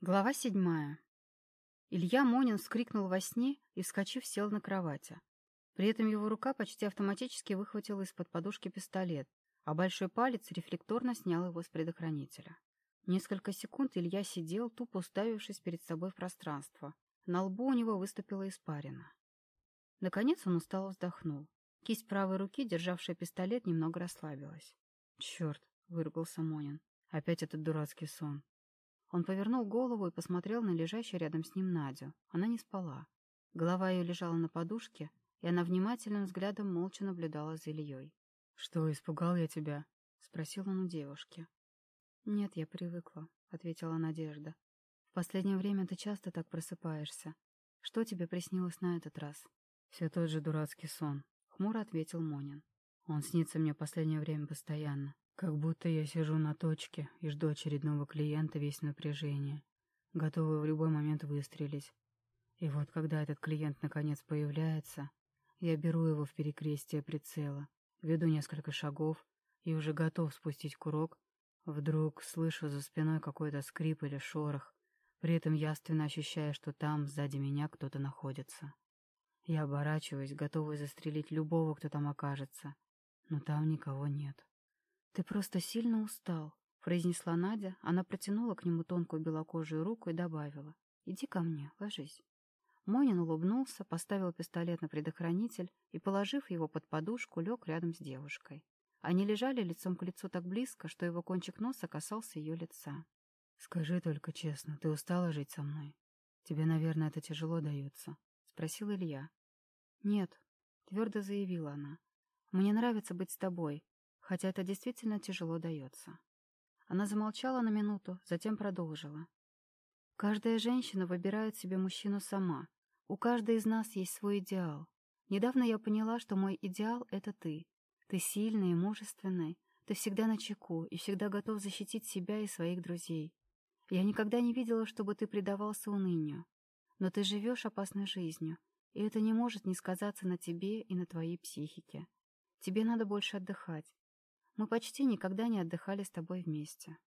Глава седьмая. Илья Монин вскрикнул во сне и, вскочив, сел на кровати. При этом его рука почти автоматически выхватила из-под подушки пистолет, а большой палец рефлекторно снял его с предохранителя. Несколько секунд Илья сидел, тупо уставившись перед собой в пространство. На лбу у него выступила испарина. Наконец он устало вздохнул. Кисть правой руки, державшая пистолет, немного расслабилась. «Черт!» — выругался Монин. «Опять этот дурацкий сон. Он повернул голову и посмотрел на лежащую рядом с ним Надю. Она не спала. Голова ее лежала на подушке, и она внимательным взглядом молча наблюдала за Ильей. «Что, испугал я тебя?» — спросил он у девушки. «Нет, я привыкла», — ответила Надежда. «В последнее время ты часто так просыпаешься. Что тебе приснилось на этот раз?» «Все тот же дурацкий сон», — хмуро ответил Монин. «Он снится мне последнее время постоянно. Как будто я сижу на точке и жду очередного клиента весь напряжение, готовый в любой момент выстрелить. И вот когда этот клиент наконец появляется, я беру его в перекрестие прицела, веду несколько шагов и уже готов спустить курок, вдруг слышу за спиной какой-то скрип или шорох, при этом яственно ощущая, что там, сзади меня, кто-то находится. Я оборачиваюсь, готовый застрелить любого, кто там окажется, но там никого нет. «Ты просто сильно устал», — произнесла Надя. Она протянула к нему тонкую белокожую руку и добавила. «Иди ко мне, ложись». Монин улыбнулся, поставил пистолет на предохранитель и, положив его под подушку, лег рядом с девушкой. Они лежали лицом к лицу так близко, что его кончик носа касался ее лица. «Скажи только честно, ты устала жить со мной? Тебе, наверное, это тяжело дается?» — спросил Илья. «Нет», — твердо заявила она. «Мне нравится быть с тобой, хотя это действительно тяжело дается. Она замолчала на минуту, затем продолжила. Каждая женщина выбирает себе мужчину сама. У каждой из нас есть свой идеал. Недавно я поняла, что мой идеал — это ты. Ты сильный и мужественный. Ты всегда на чеку и всегда готов защитить себя и своих друзей. Я никогда не видела, чтобы ты предавался унынию. Но ты живешь опасной жизнью, и это не может не сказаться на тебе и на твоей психике. Тебе надо больше отдыхать. Мы почти никогда не отдыхали с тобой вместе.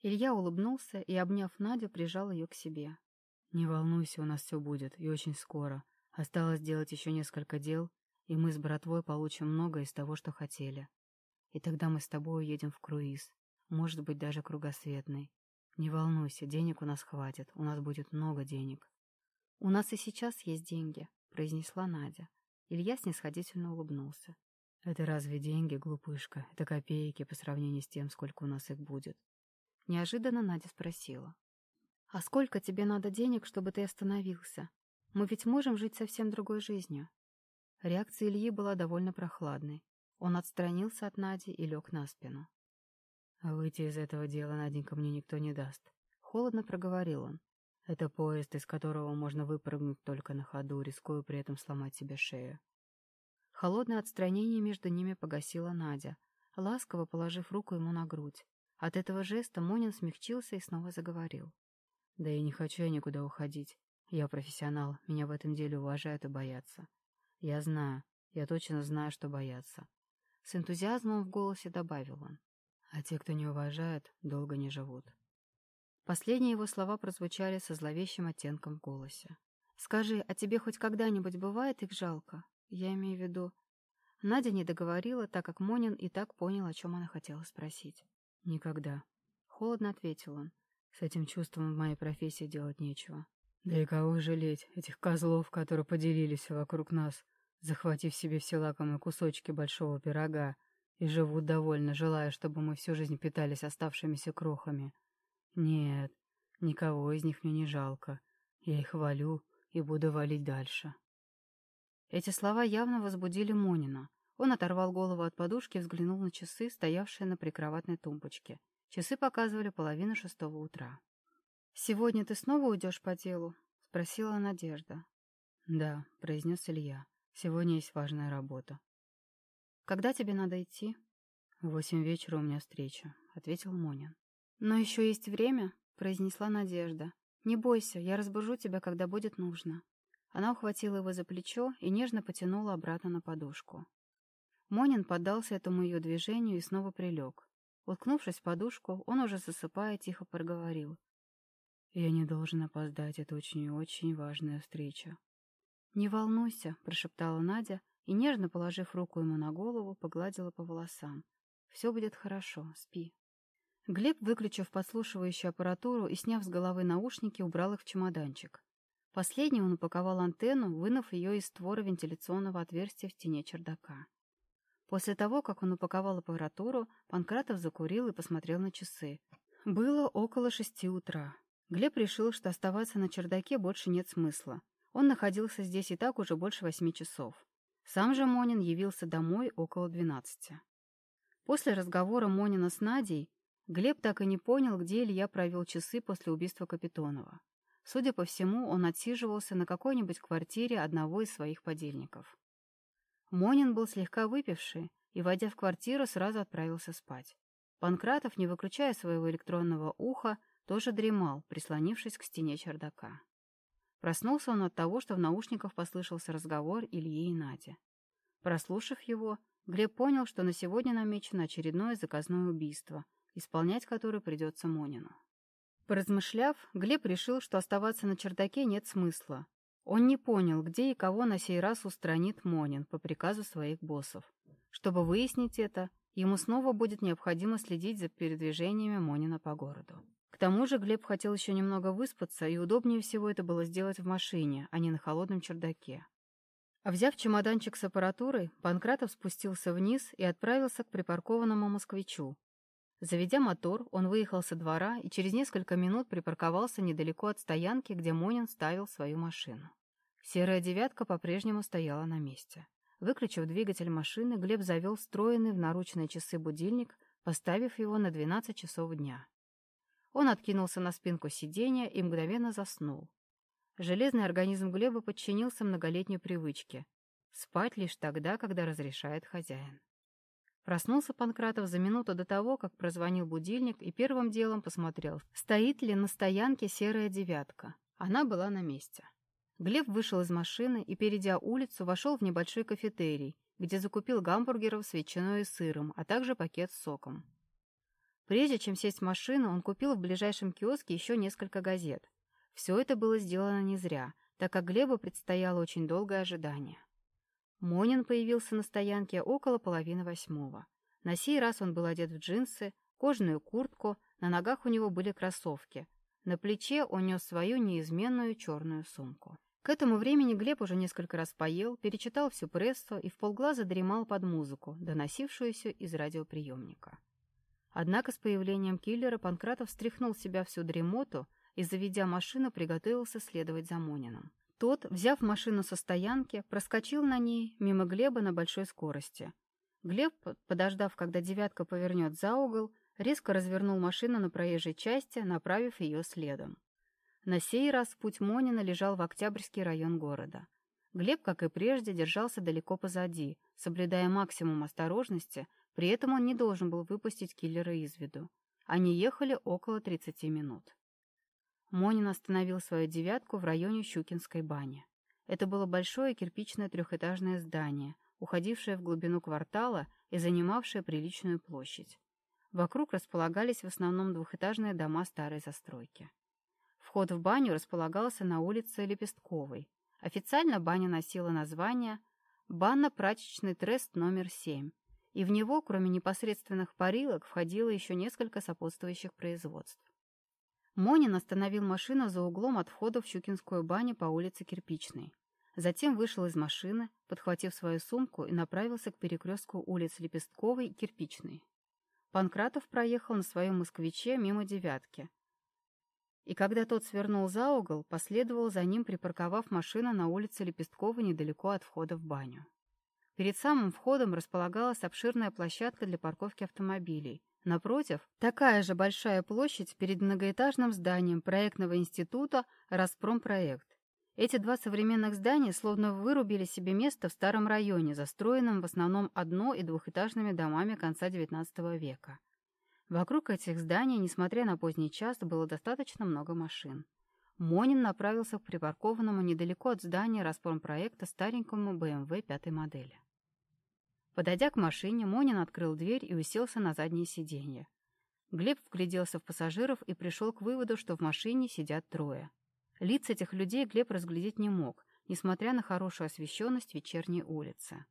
Илья улыбнулся и, обняв Надю, прижал ее к себе. «Не волнуйся, у нас все будет, и очень скоро. Осталось сделать еще несколько дел, и мы с братвой получим много из того, что хотели. И тогда мы с тобой уедем в круиз, может быть, даже кругосветный. Не волнуйся, денег у нас хватит, у нас будет много денег». «У нас и сейчас есть деньги», — произнесла Надя. Илья снисходительно улыбнулся. Это разве деньги, глупышка? Это копейки по сравнению с тем, сколько у нас их будет. Неожиданно Надя спросила. «А сколько тебе надо денег, чтобы ты остановился? Мы ведь можем жить совсем другой жизнью». Реакция Ильи была довольно прохладной. Он отстранился от Нади и лег на спину. «А выйти из этого дела, Наденька, мне никто не даст». Холодно проговорил он. «Это поезд, из которого можно выпрыгнуть только на ходу, рискуя при этом сломать себе шею. Холодное отстранение между ними погасила Надя, ласково положив руку ему на грудь. От этого жеста Монин смягчился и снова заговорил. «Да и не хочу я никуда уходить. Я профессионал, меня в этом деле уважают и боятся. Я знаю, я точно знаю, что боятся». С энтузиазмом в голосе добавил он. «А те, кто не уважает, долго не живут». Последние его слова прозвучали со зловещим оттенком в голосе. «Скажи, а тебе хоть когда-нибудь бывает их жалко?» Я имею в виду... Надя не договорила, так как Монин и так понял, о чем она хотела спросить. «Никогда». Холодно ответил он. «С этим чувством в моей профессии делать нечего. Да и кого жалеть, этих козлов, которые поделились вокруг нас, захватив себе все лакомые кусочки большого пирога, и живут довольно, желая, чтобы мы всю жизнь питались оставшимися крохами. Нет, никого из них мне не жалко. Я их валю и буду валить дальше». Эти слова явно возбудили Монина. Он оторвал голову от подушки и взглянул на часы, стоявшие на прикроватной тумбочке. Часы показывали половину шестого утра. «Сегодня ты снова уйдешь по делу?» — спросила Надежда. «Да», — произнес Илья. «Сегодня есть важная работа». «Когда тебе надо идти?» «В восемь вечера у меня встреча», — ответил Монин. «Но еще есть время», — произнесла Надежда. «Не бойся, я разбужу тебя, когда будет нужно». Она ухватила его за плечо и нежно потянула обратно на подушку. Монин поддался этому ее движению и снова прилег. Уткнувшись в подушку, он уже засыпая, тихо проговорил. «Я не должен опоздать, это очень и очень важная встреча». «Не волнуйся», — прошептала Надя и, нежно положив руку ему на голову, погладила по волосам. «Все будет хорошо, спи». Глеб, выключив подслушивающую аппаратуру и сняв с головы наушники, убрал их в чемоданчик. Последний он упаковал антенну, вынув ее из створа вентиляционного отверстия в стене чердака. После того, как он упаковал аппаратуру, Панкратов закурил и посмотрел на часы. Было около шести утра. Глеб решил, что оставаться на чердаке больше нет смысла. Он находился здесь и так уже больше восьми часов. Сам же Монин явился домой около двенадцати. После разговора Монина с Надей Глеб так и не понял, где Илья провел часы после убийства Капитонова. Судя по всему, он отсиживался на какой-нибудь квартире одного из своих подельников. Монин был слегка выпивший и, войдя в квартиру, сразу отправился спать. Панкратов, не выключая своего электронного уха, тоже дремал, прислонившись к стене чердака. Проснулся он от того, что в наушниках послышался разговор Ильи и Нади. Прослушав его, Глеб понял, что на сегодня намечено очередное заказное убийство, исполнять которое придется Монину. Поразмышляв, Глеб решил, что оставаться на чердаке нет смысла. Он не понял, где и кого на сей раз устранит Монин по приказу своих боссов. Чтобы выяснить это, ему снова будет необходимо следить за передвижениями Монина по городу. К тому же Глеб хотел еще немного выспаться, и удобнее всего это было сделать в машине, а не на холодном чердаке. А взяв чемоданчик с аппаратурой, Панкратов спустился вниз и отправился к припаркованному москвичу, Заведя мотор, он выехал со двора и через несколько минут припарковался недалеко от стоянки, где Монин ставил свою машину. Серая «девятка» по-прежнему стояла на месте. Выключив двигатель машины, Глеб завел встроенный в наручные часы будильник, поставив его на 12 часов дня. Он откинулся на спинку сиденья и мгновенно заснул. Железный организм Глеба подчинился многолетней привычке — спать лишь тогда, когда разрешает хозяин. Проснулся Панкратов за минуту до того, как прозвонил будильник и первым делом посмотрел, стоит ли на стоянке серая девятка. Она была на месте. Глеб вышел из машины и, перейдя улицу, вошел в небольшой кафетерий, где закупил гамбургеров с ветчиной и сыром, а также пакет с соком. Прежде чем сесть в машину, он купил в ближайшем киоске еще несколько газет. Все это было сделано не зря, так как Глебу предстояло очень долгое ожидание. Монин появился на стоянке около половины восьмого. На сей раз он был одет в джинсы, кожаную куртку, на ногах у него были кроссовки. На плече он нес свою неизменную черную сумку. К этому времени Глеб уже несколько раз поел, перечитал всю прессу и в полглаза дремал под музыку, доносившуюся из радиоприемника. Однако с появлением киллера Панкратов встряхнул себя всю дремоту и, заведя машину, приготовился следовать за Монином. Тот, взяв машину со стоянки, проскочил на ней мимо Глеба на большой скорости. Глеб, подождав, когда «девятка» повернет за угол, резко развернул машину на проезжей части, направив ее следом. На сей раз путь Монина лежал в Октябрьский район города. Глеб, как и прежде, держался далеко позади, соблюдая максимум осторожности, при этом он не должен был выпустить киллера из виду. Они ехали около 30 минут. Монин остановил свою «девятку» в районе Щукинской бани. Это было большое кирпичное трехэтажное здание, уходившее в глубину квартала и занимавшее приличную площадь. Вокруг располагались в основном двухэтажные дома старой застройки. Вход в баню располагался на улице Лепестковой. Официально баня носила название «Банно-прачечный трест номер 7», и в него, кроме непосредственных парилок, входило еще несколько сопутствующих производств. Монин остановил машину за углом от входа в Щукинскую баню по улице Кирпичной. Затем вышел из машины, подхватив свою сумку и направился к перекрестку улиц Лепестковой и Кирпичной. Панкратов проехал на своем москвиче мимо «девятки». И когда тот свернул за угол, последовал за ним, припарковав машину на улице Лепестковой недалеко от входа в баню. Перед самым входом располагалась обширная площадка для парковки автомобилей, Напротив, такая же большая площадь перед многоэтажным зданием проектного института «Распромпроект». Эти два современных здания словно вырубили себе место в старом районе, застроенном в основном одно- и двухэтажными домами конца XIX века. Вокруг этих зданий, несмотря на поздний час, было достаточно много машин. Монин направился к припаркованному недалеко от здания распромпроекта старенькому BMW пятой модели. Подойдя к машине, Монин открыл дверь и уселся на заднее сиденье. Глеб вгляделся в пассажиров и пришел к выводу, что в машине сидят трое. Лиц этих людей Глеб разглядеть не мог, несмотря на хорошую освещенность вечерней улицы.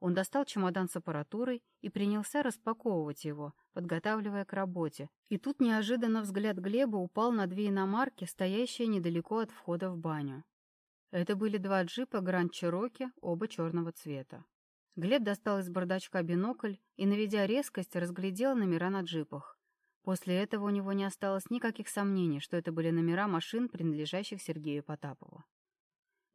Он достал чемодан с аппаратурой и принялся распаковывать его, подготавливая к работе. И тут неожиданно взгляд Глеба упал на две иномарки, стоящие недалеко от входа в баню. Это были два джипа Гранд Чироки, оба черного цвета. Глеб достал из бардачка бинокль и, наведя резкость, разглядел номера на джипах. После этого у него не осталось никаких сомнений, что это были номера машин, принадлежащих Сергею Потапову.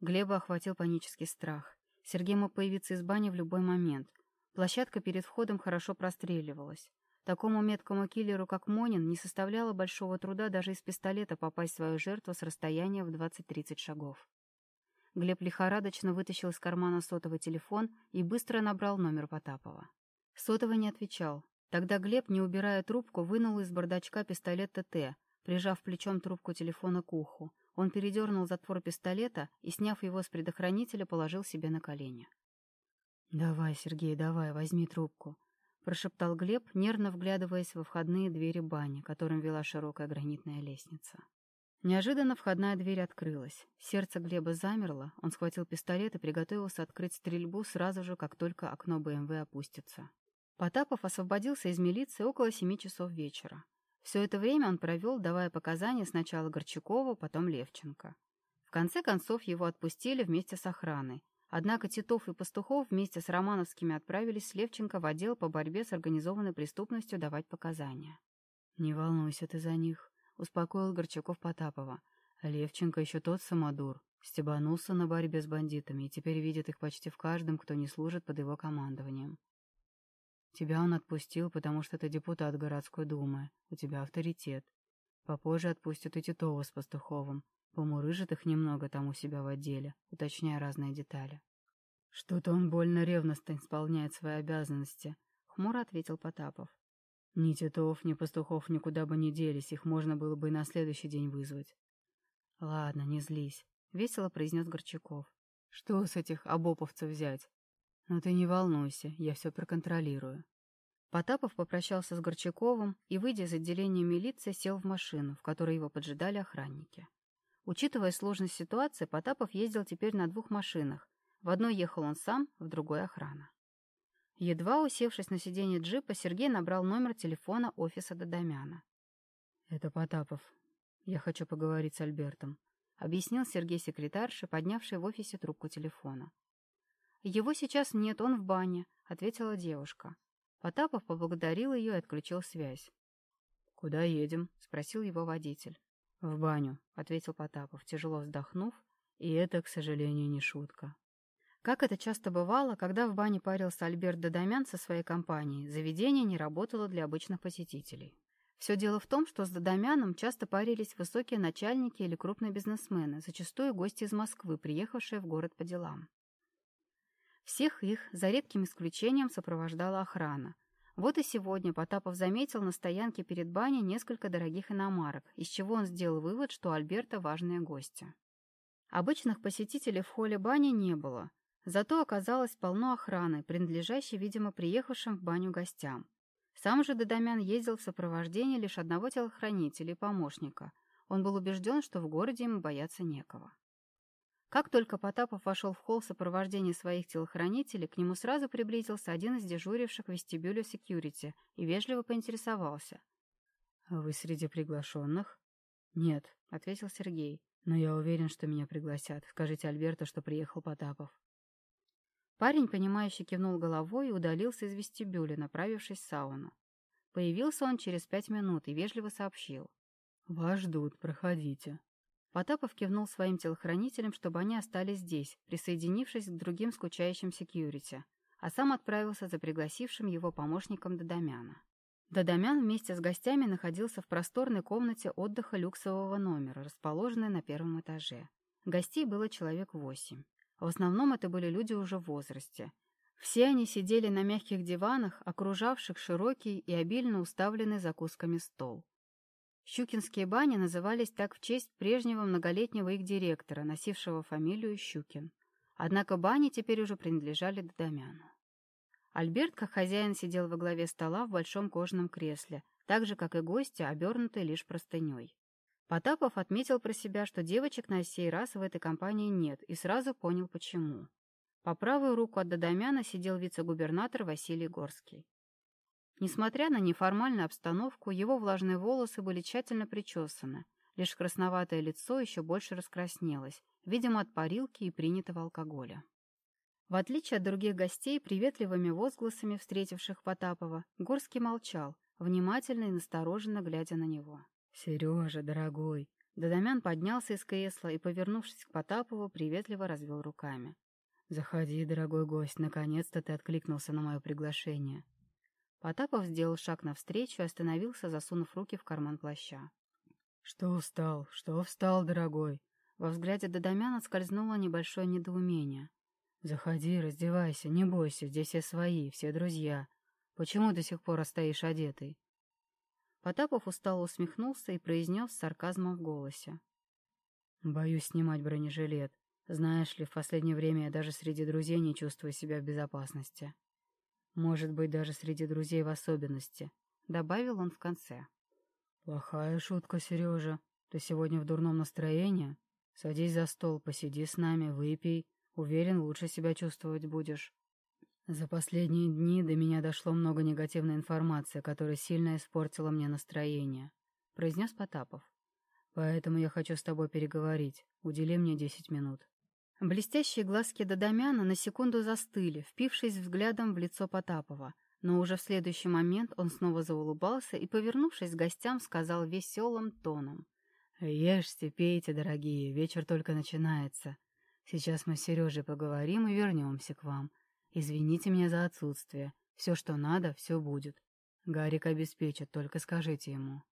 Глеба охватил панический страх. Сергей мог появиться из бани в любой момент. Площадка перед входом хорошо простреливалась. Такому меткому киллеру, как Монин, не составляло большого труда даже из пистолета попасть в свою жертву с расстояния в 20-30 шагов. Глеб лихорадочно вытащил из кармана сотовый телефон и быстро набрал номер Потапова. Сотовый не отвечал. Тогда Глеб, не убирая трубку, вынул из бардачка пистолет ТТ, прижав плечом трубку телефона к уху. Он передернул затвор пистолета и, сняв его с предохранителя, положил себе на колени. «Давай, Сергей, давай, возьми трубку», — прошептал Глеб, нервно вглядываясь во входные двери бани, которым вела широкая гранитная лестница. Неожиданно входная дверь открылась. Сердце Глеба замерло, он схватил пистолет и приготовился открыть стрельбу сразу же, как только окно БМВ опустится. Потапов освободился из милиции около семи часов вечера. Все это время он провел, давая показания сначала Горчакову, потом Левченко. В конце концов его отпустили вместе с охраной. Однако Титов и Пастухов вместе с Романовскими отправились с Левченко в отдел по борьбе с организованной преступностью давать показания. «Не волнуйся ты за них», — успокоил Горчаков Потапова. Левченко еще тот самодур. Стебанулся на борьбе с бандитами и теперь видит их почти в каждом, кто не служит под его командованием. Тебя он отпустил, потому что ты депутат городской думы. У тебя авторитет. Попозже отпустят и Титова с Пастуховым. Помурыжит их немного там у себя в отделе, уточняя разные детали. Что-то он больно ревностно исполняет свои обязанности, хмуро ответил Потапов. Ни Титов, ни Пастухов никуда бы не делись, их можно было бы и на следующий день вызвать. Ладно, не злись, весело произнес Горчаков. Что с этих обоповцев взять? «Ну ты не волнуйся, я все проконтролирую». Потапов попрощался с Горчаковым и, выйдя из отделения милиции, сел в машину, в которой его поджидали охранники. Учитывая сложность ситуации, Потапов ездил теперь на двух машинах. В одной ехал он сам, в другой — охрана. Едва усевшись на сиденье джипа, Сергей набрал номер телефона офиса Додомяна. «Это Потапов. Я хочу поговорить с Альбертом», — объяснил Сергей секретарше, поднявший в офисе трубку телефона. «Его сейчас нет, он в бане», — ответила девушка. Потапов поблагодарил ее и отключил связь. «Куда едем?» — спросил его водитель. «В баню», — ответил Потапов, тяжело вздохнув, и это, к сожалению, не шутка. Как это часто бывало, когда в бане парился Альберт Дадамян со своей компанией, заведение не работало для обычных посетителей. Все дело в том, что с Дадамяном часто парились высокие начальники или крупные бизнесмены, зачастую гости из Москвы, приехавшие в город по делам. Всех их, за редким исключением, сопровождала охрана. Вот и сегодня Потапов заметил на стоянке перед баней несколько дорогих иномарок, из чего он сделал вывод, что Альберта важные гости. Обычных посетителей в холле бани не было, зато оказалось полно охраны, принадлежащей, видимо, приехавшим в баню гостям. Сам же Додомян ездил в сопровождении лишь одного телохранителя и помощника. Он был убежден, что в городе ему бояться некого. Как только Потапов вошел в холл в сопровождении своих телохранителей, к нему сразу приблизился один из дежуривших в вестибюле секьюрити и вежливо поинтересовался. «Вы среди приглашенных?» «Нет», — ответил Сергей. «Но я уверен, что меня пригласят. Скажите Альберту, что приехал Потапов». Парень, понимающе кивнул головой и удалился из вестибюля, направившись в сауну. Появился он через пять минут и вежливо сообщил. «Вас ждут, проходите». Потапов кивнул своим телохранителям, чтобы они остались здесь, присоединившись к другим скучающим секьюрити, а сам отправился за пригласившим его помощником Додомяна. Додомян вместе с гостями находился в просторной комнате отдыха люксового номера, расположенной на первом этаже. Гостей было человек восемь. В основном это были люди уже в возрасте. Все они сидели на мягких диванах, окружавших широкий и обильно уставленный закусками стол. Щукинские бани назывались так в честь прежнего многолетнего их директора, носившего фамилию Щукин. Однако бани теперь уже принадлежали Додомяну. Альберт, как хозяин, сидел во главе стола в большом кожаном кресле, так же, как и гости, обернутые лишь простыней. Потапов отметил про себя, что девочек на сей раз в этой компании нет, и сразу понял, почему. По правую руку от Дадамяна сидел вице-губернатор Василий Горский. Несмотря на неформальную обстановку, его влажные волосы были тщательно причесаны, лишь красноватое лицо еще больше раскраснелось, видимо, от парилки и принятого алкоголя. В отличие от других гостей, приветливыми возгласами встретивших Потапова, Горский молчал, внимательно и настороженно глядя на него. «Сережа, дорогой!» Дадамян поднялся из кресла и, повернувшись к Потапову, приветливо развел руками. «Заходи, дорогой гость, наконец-то ты откликнулся на мое приглашение». Потапов сделал шаг навстречу и остановился, засунув руки в карман плаща. «Что устал? Что встал, дорогой?» Во взгляде Дадамяна скользнуло небольшое недоумение. «Заходи, раздевайся, не бойся, здесь все свои, все друзья. Почему до сих пор стоишь одетый?» Потапов устало усмехнулся и произнес с сарказмом в голосе. «Боюсь снимать бронежилет. Знаешь ли, в последнее время я даже среди друзей не чувствую себя в безопасности. Может быть, даже среди друзей в особенности», — добавил он в конце. «Плохая шутка, Сережа. Ты сегодня в дурном настроении? Садись за стол, посиди с нами, выпей. Уверен, лучше себя чувствовать будешь». За последние дни до меня дошло много негативной информации, которая сильно испортила мне настроение, — произнес Потапов. Поэтому я хочу с тобой переговорить. Удели мне десять минут. Блестящие глазки Дадамяна на секунду застыли, впившись взглядом в лицо Потапова, но уже в следующий момент он снова заулыбался и, повернувшись к гостям, сказал веселым тоном. «Ешьте, пейте, дорогие, вечер только начинается. Сейчас мы с Сережей поговорим и вернемся к вам. Извините меня за отсутствие. Все, что надо, все будет. Гарик обеспечит, только скажите ему».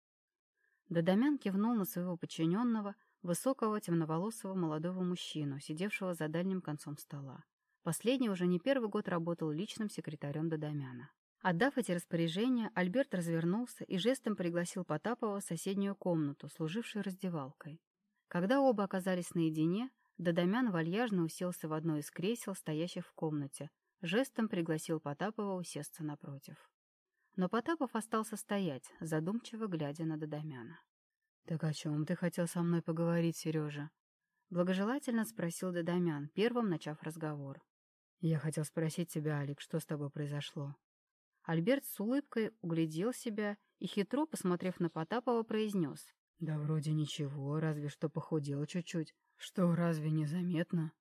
Дадамян кивнул на своего подчиненного, высокого темноволосого молодого мужчину, сидевшего за дальним концом стола. Последний уже не первый год работал личным секретарем Дадамяна. Отдав эти распоряжения, Альберт развернулся и жестом пригласил Потапова в соседнюю комнату, служившую раздевалкой. Когда оба оказались наедине, Дадамян вальяжно уселся в одно из кресел, стоящих в комнате, жестом пригласил Потапова усесться напротив. Но Потапов остался стоять, задумчиво глядя на Дадамяна. «Так о чем ты хотел со мной поговорить, Сережа?» Благожелательно спросил Дадамян, первым начав разговор. «Я хотел спросить тебя, Алик, что с тобой произошло?» Альберт с улыбкой углядел себя и, хитро посмотрев на Потапова, произнес. «Да вроде ничего, разве что похудел чуть-чуть. Что, разве не заметно?»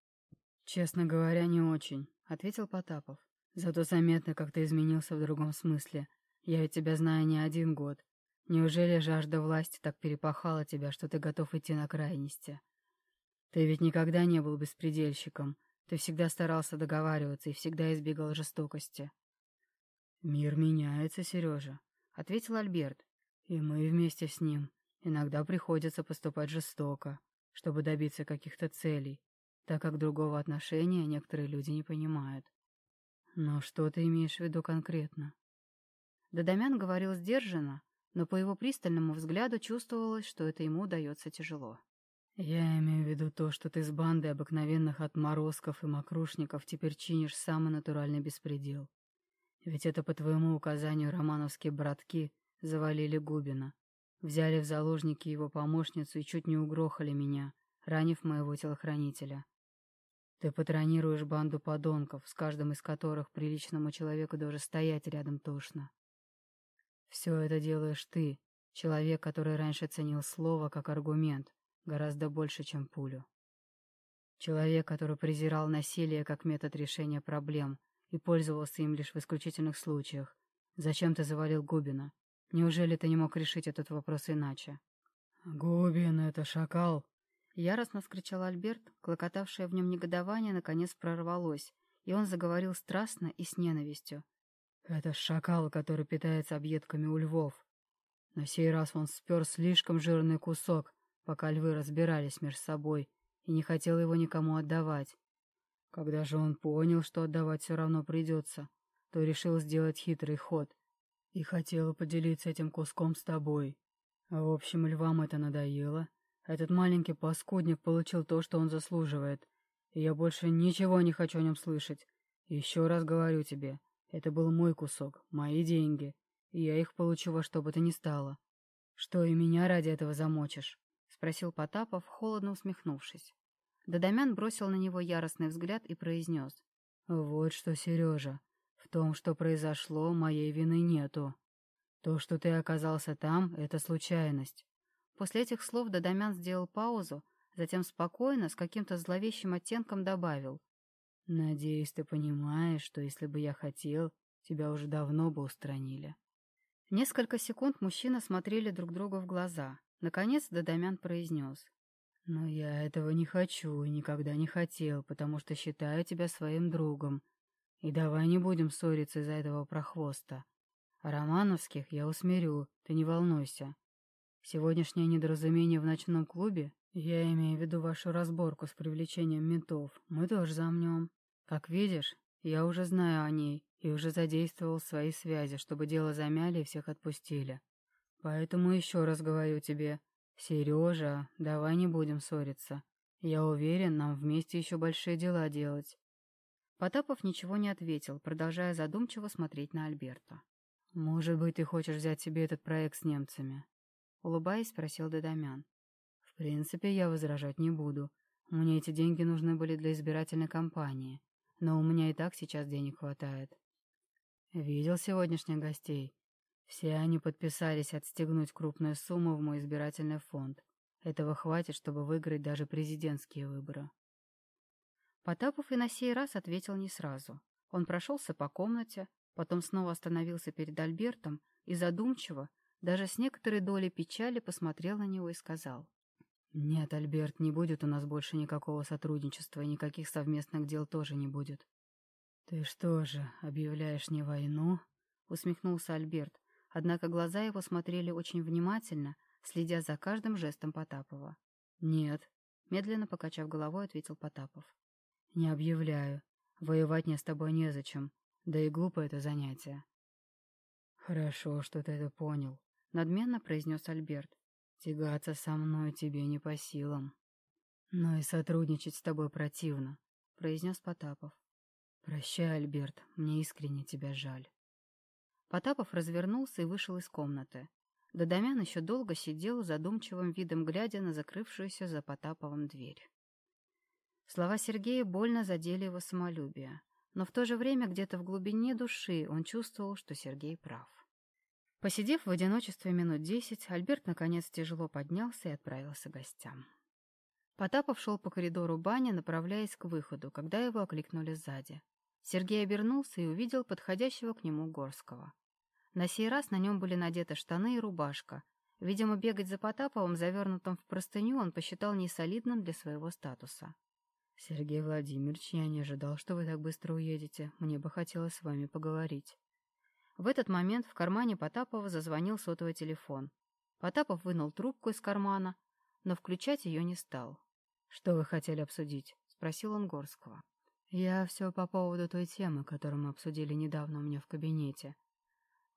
«Честно говоря, не очень. — ответил Потапов. «Зато заметно, как ты изменился в другом смысле. Я ведь тебя знаю не один год. Неужели жажда власти так перепахала тебя, что ты готов идти на крайности? Ты ведь никогда не был беспредельщиком. Ты всегда старался договариваться и всегда избегал жестокости». «Мир меняется, Сережа», — ответил Альберт. «И мы вместе с ним. Иногда приходится поступать жестоко, чтобы добиться каких-то целей так как другого отношения некоторые люди не понимают. Но что ты имеешь в виду конкретно? Дадамян говорил сдержанно, но по его пристальному взгляду чувствовалось, что это ему удается тяжело. «Я имею в виду то, что ты с бандой обыкновенных отморозков и мокрушников теперь чинишь самый натуральный беспредел. Ведь это по твоему указанию романовские братки завалили Губина, взяли в заложники его помощницу и чуть не угрохали меня, ранив моего телохранителя. Ты патронируешь банду подонков, с каждым из которых приличному человеку даже стоять рядом тошно. Все это делаешь ты, человек, который раньше ценил слово как аргумент, гораздо больше, чем пулю. Человек, который презирал насилие как метод решения проблем и пользовался им лишь в исключительных случаях. Зачем ты завалил Губина? Неужели ты не мог решить этот вопрос иначе? «Губин — это шакал», Яростно вскричал Альберт, клокотавшее в нем негодование наконец прорвалось, и он заговорил страстно и с ненавистью. «Это шакал, который питается объедками у львов. На сей раз он спер слишком жирный кусок, пока львы разбирались между собой, и не хотел его никому отдавать. Когда же он понял, что отдавать все равно придется, то решил сделать хитрый ход и хотел поделиться этим куском с тобой. А в общем, львам это надоело, этот маленький паскудник получил то, что он заслуживает. И я больше ничего не хочу о нем слышать. Еще раз говорю тебе, это был мой кусок, мои деньги. И я их получу во что бы то ни стало. Что и меня ради этого замочишь? — спросил Потапов, холодно усмехнувшись. Дадамян бросил на него яростный взгляд и произнес. «Вот что, Сережа, в том, что произошло, моей вины нету. То, что ты оказался там, — это случайность». После этих слов Дадамян сделал паузу, затем спокойно, с каким-то зловещим оттенком добавил. «Надеюсь, ты понимаешь, что если бы я хотел, тебя уже давно бы устранили». Несколько секунд мужчины смотрели друг другу в глаза. Наконец Дадамян произнес. «Но я этого не хочу и никогда не хотел, потому что считаю тебя своим другом. И давай не будем ссориться из-за этого прохвоста. Романовских я усмирю, ты не волнуйся. Сегодняшнее недоразумение в ночном клубе, я имею в виду вашу разборку с привлечением ментов, мы тоже замнем. Как видишь, я уже знаю о ней и уже задействовал свои связи, чтобы дело замяли и всех отпустили. Поэтому еще раз говорю тебе, «Сережа, давай не будем ссориться. Я уверен, нам вместе еще большие дела делать». Потапов ничего не ответил, продолжая задумчиво смотреть на Альберта. «Может быть, ты хочешь взять себе этот проект с немцами?» Улыбаясь, спросил Дедомян. «В принципе, я возражать не буду. Мне эти деньги нужны были для избирательной кампании. Но у меня и так сейчас денег хватает. Видел сегодняшних гостей? Все они подписались отстегнуть крупную сумму в мой избирательный фонд. Этого хватит, чтобы выиграть даже президентские выборы. Потапов и на сей раз ответил не сразу. Он прошелся по комнате, потом снова остановился перед Альбертом и задумчиво, даже с некоторой долей печали, посмотрел на него и сказал. «Нет, Альберт, не будет у нас больше никакого сотрудничества, и никаких совместных дел тоже не будет». «Ты что же, объявляешь не войну?» — усмехнулся Альберт, однако глаза его смотрели очень внимательно, следя за каждым жестом Потапова. «Нет», — медленно покачав головой, ответил Потапов. «Не объявляю. Воевать мне с тобой незачем, да и глупо это занятие». «Хорошо, что ты это понял», — надменно произнес Альберт. «Тягаться со мной тебе не по силам». «Но и сотрудничать с тобой противно», — произнес Потапов. «Прощай, Альберт, мне искренне тебя жаль». Потапов развернулся и вышел из комнаты. Дадамян еще долго сидел, задумчивым видом глядя на закрывшуюся за Потаповым дверь. Слова Сергея больно задели его самолюбие, но в то же время где-то в глубине души он чувствовал, что Сергей прав. Посидев в одиночестве минут десять, Альберт наконец тяжело поднялся и отправился к гостям. Потапов шел по коридору бани, направляясь к выходу, когда его окликнули сзади. Сергей обернулся и увидел подходящего к нему Горского. На сей раз на нем были надеты штаны и рубашка. Видимо, бегать за Потаповым, завернутым в простыню, он посчитал несолидным для своего статуса. «Сергей Владимирович, я не ожидал, что вы так быстро уедете. Мне бы хотелось с вами поговорить». В этот момент в кармане Потапова зазвонил сотовый телефон. Потапов вынул трубку из кармана, но включать ее не стал. «Что вы хотели обсудить?» — спросил он Горского. Я все по поводу той темы, которую мы обсудили недавно у меня в кабинете.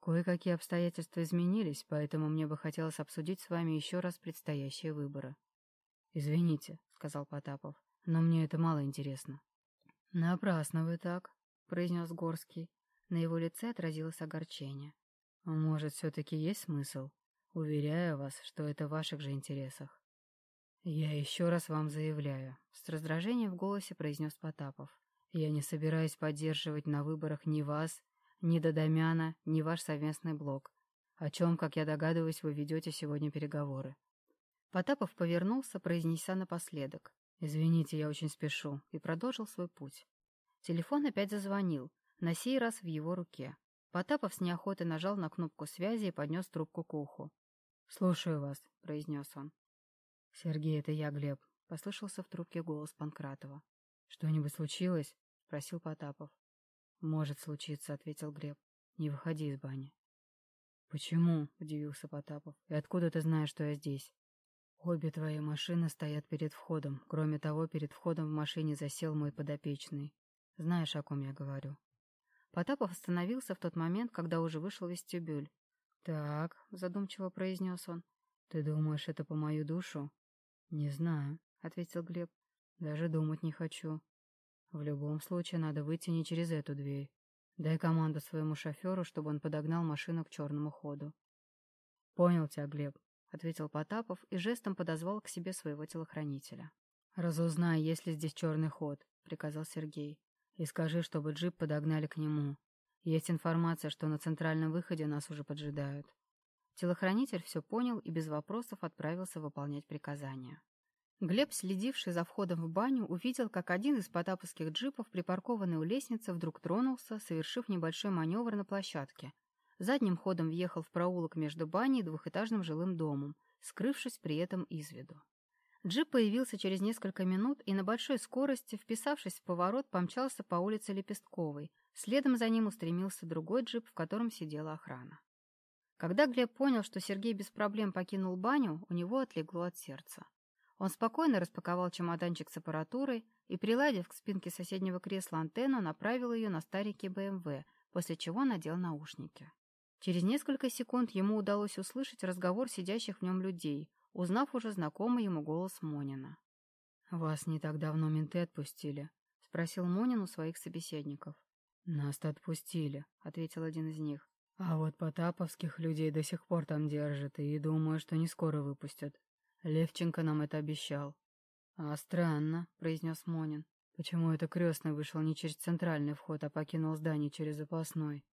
Кое-какие обстоятельства изменились, поэтому мне бы хотелось обсудить с вами еще раз предстоящие выборы. «Извините», — сказал Потапов, — «но мне это мало интересно». «Напрасно вы так», — произнес Горский. На его лице отразилось огорчение. «Может, все-таки есть смысл? Уверяю вас, что это в ваших же интересах». «Я еще раз вам заявляю», — с раздражением в голосе произнес Потапов. Я не собираюсь поддерживать на выборах ни вас, ни Дадамяна, ни ваш совместный блок, о чем, как я догадываюсь, вы ведете сегодня переговоры. Потапов повернулся, произнеся напоследок. «Извините, я очень спешу», и продолжил свой путь. Телефон опять зазвонил, на сей раз в его руке. Потапов с неохотой нажал на кнопку связи и поднес трубку к уху. «Слушаю вас», — произнес он. «Сергей, это я, Глеб», — послышался в трубке голос Панкратова. «Что-нибудь случилось?» — спросил Потапов. «Может случиться», — ответил Глеб. «Не выходи из бани». «Почему?» — удивился Потапов. «И откуда ты знаешь, что я здесь?» «Обе твои машины стоят перед входом. Кроме того, перед входом в машине засел мой подопечный. Знаешь, о ком я говорю?» Потапов остановился в тот момент, когда уже вышел вестибюль. «Так», — задумчиво произнес он. «Ты думаешь, это по мою душу?» «Не знаю», — ответил Глеб. Даже думать не хочу. В любом случае надо выйти не через эту дверь. Дай команду своему шоферу, чтобы он подогнал машину к черному ходу. Понял тебя, Глеб, — ответил Потапов и жестом подозвал к себе своего телохранителя. «Разузнай, есть ли здесь черный ход», — приказал Сергей. «И скажи, чтобы джип подогнали к нему. Есть информация, что на центральном выходе нас уже поджидают». Телохранитель все понял и без вопросов отправился выполнять приказания. Глеб, следивший за входом в баню, увидел, как один из потаповских джипов, припаркованный у лестницы, вдруг тронулся, совершив небольшой маневр на площадке, Задним ходом въехал в проулок между баней и двухэтажным жилым домом, скрывшись при этом из виду. Джип появился через несколько минут и на большой скорости, вписавшись в поворот, помчался по улице Лепестковой. Следом за ним устремился другой джип, в котором сидела охрана. Когда Глеб понял, что Сергей без проблем покинул баню, у него отлегло от сердца. Он спокойно распаковал чемоданчик с аппаратурой и, приладив к спинке соседнего кресла антенну, направил ее на старенький БМВ, после чего надел наушники. Через несколько секунд ему удалось услышать разговор сидящих в нем людей, узнав уже знакомый ему голос Монина. «Вас не так давно менты отпустили?» — спросил Монин у своих собеседников. «Нас-то отпустили», — ответил один из них. «А вот потаповских людей до сих пор там держат, и думаю, что не скоро выпустят. Левченко нам это обещал». «А странно», — произнес Монин. «Почему это крестный вышел не через центральный вход, а покинул здание через запасной?»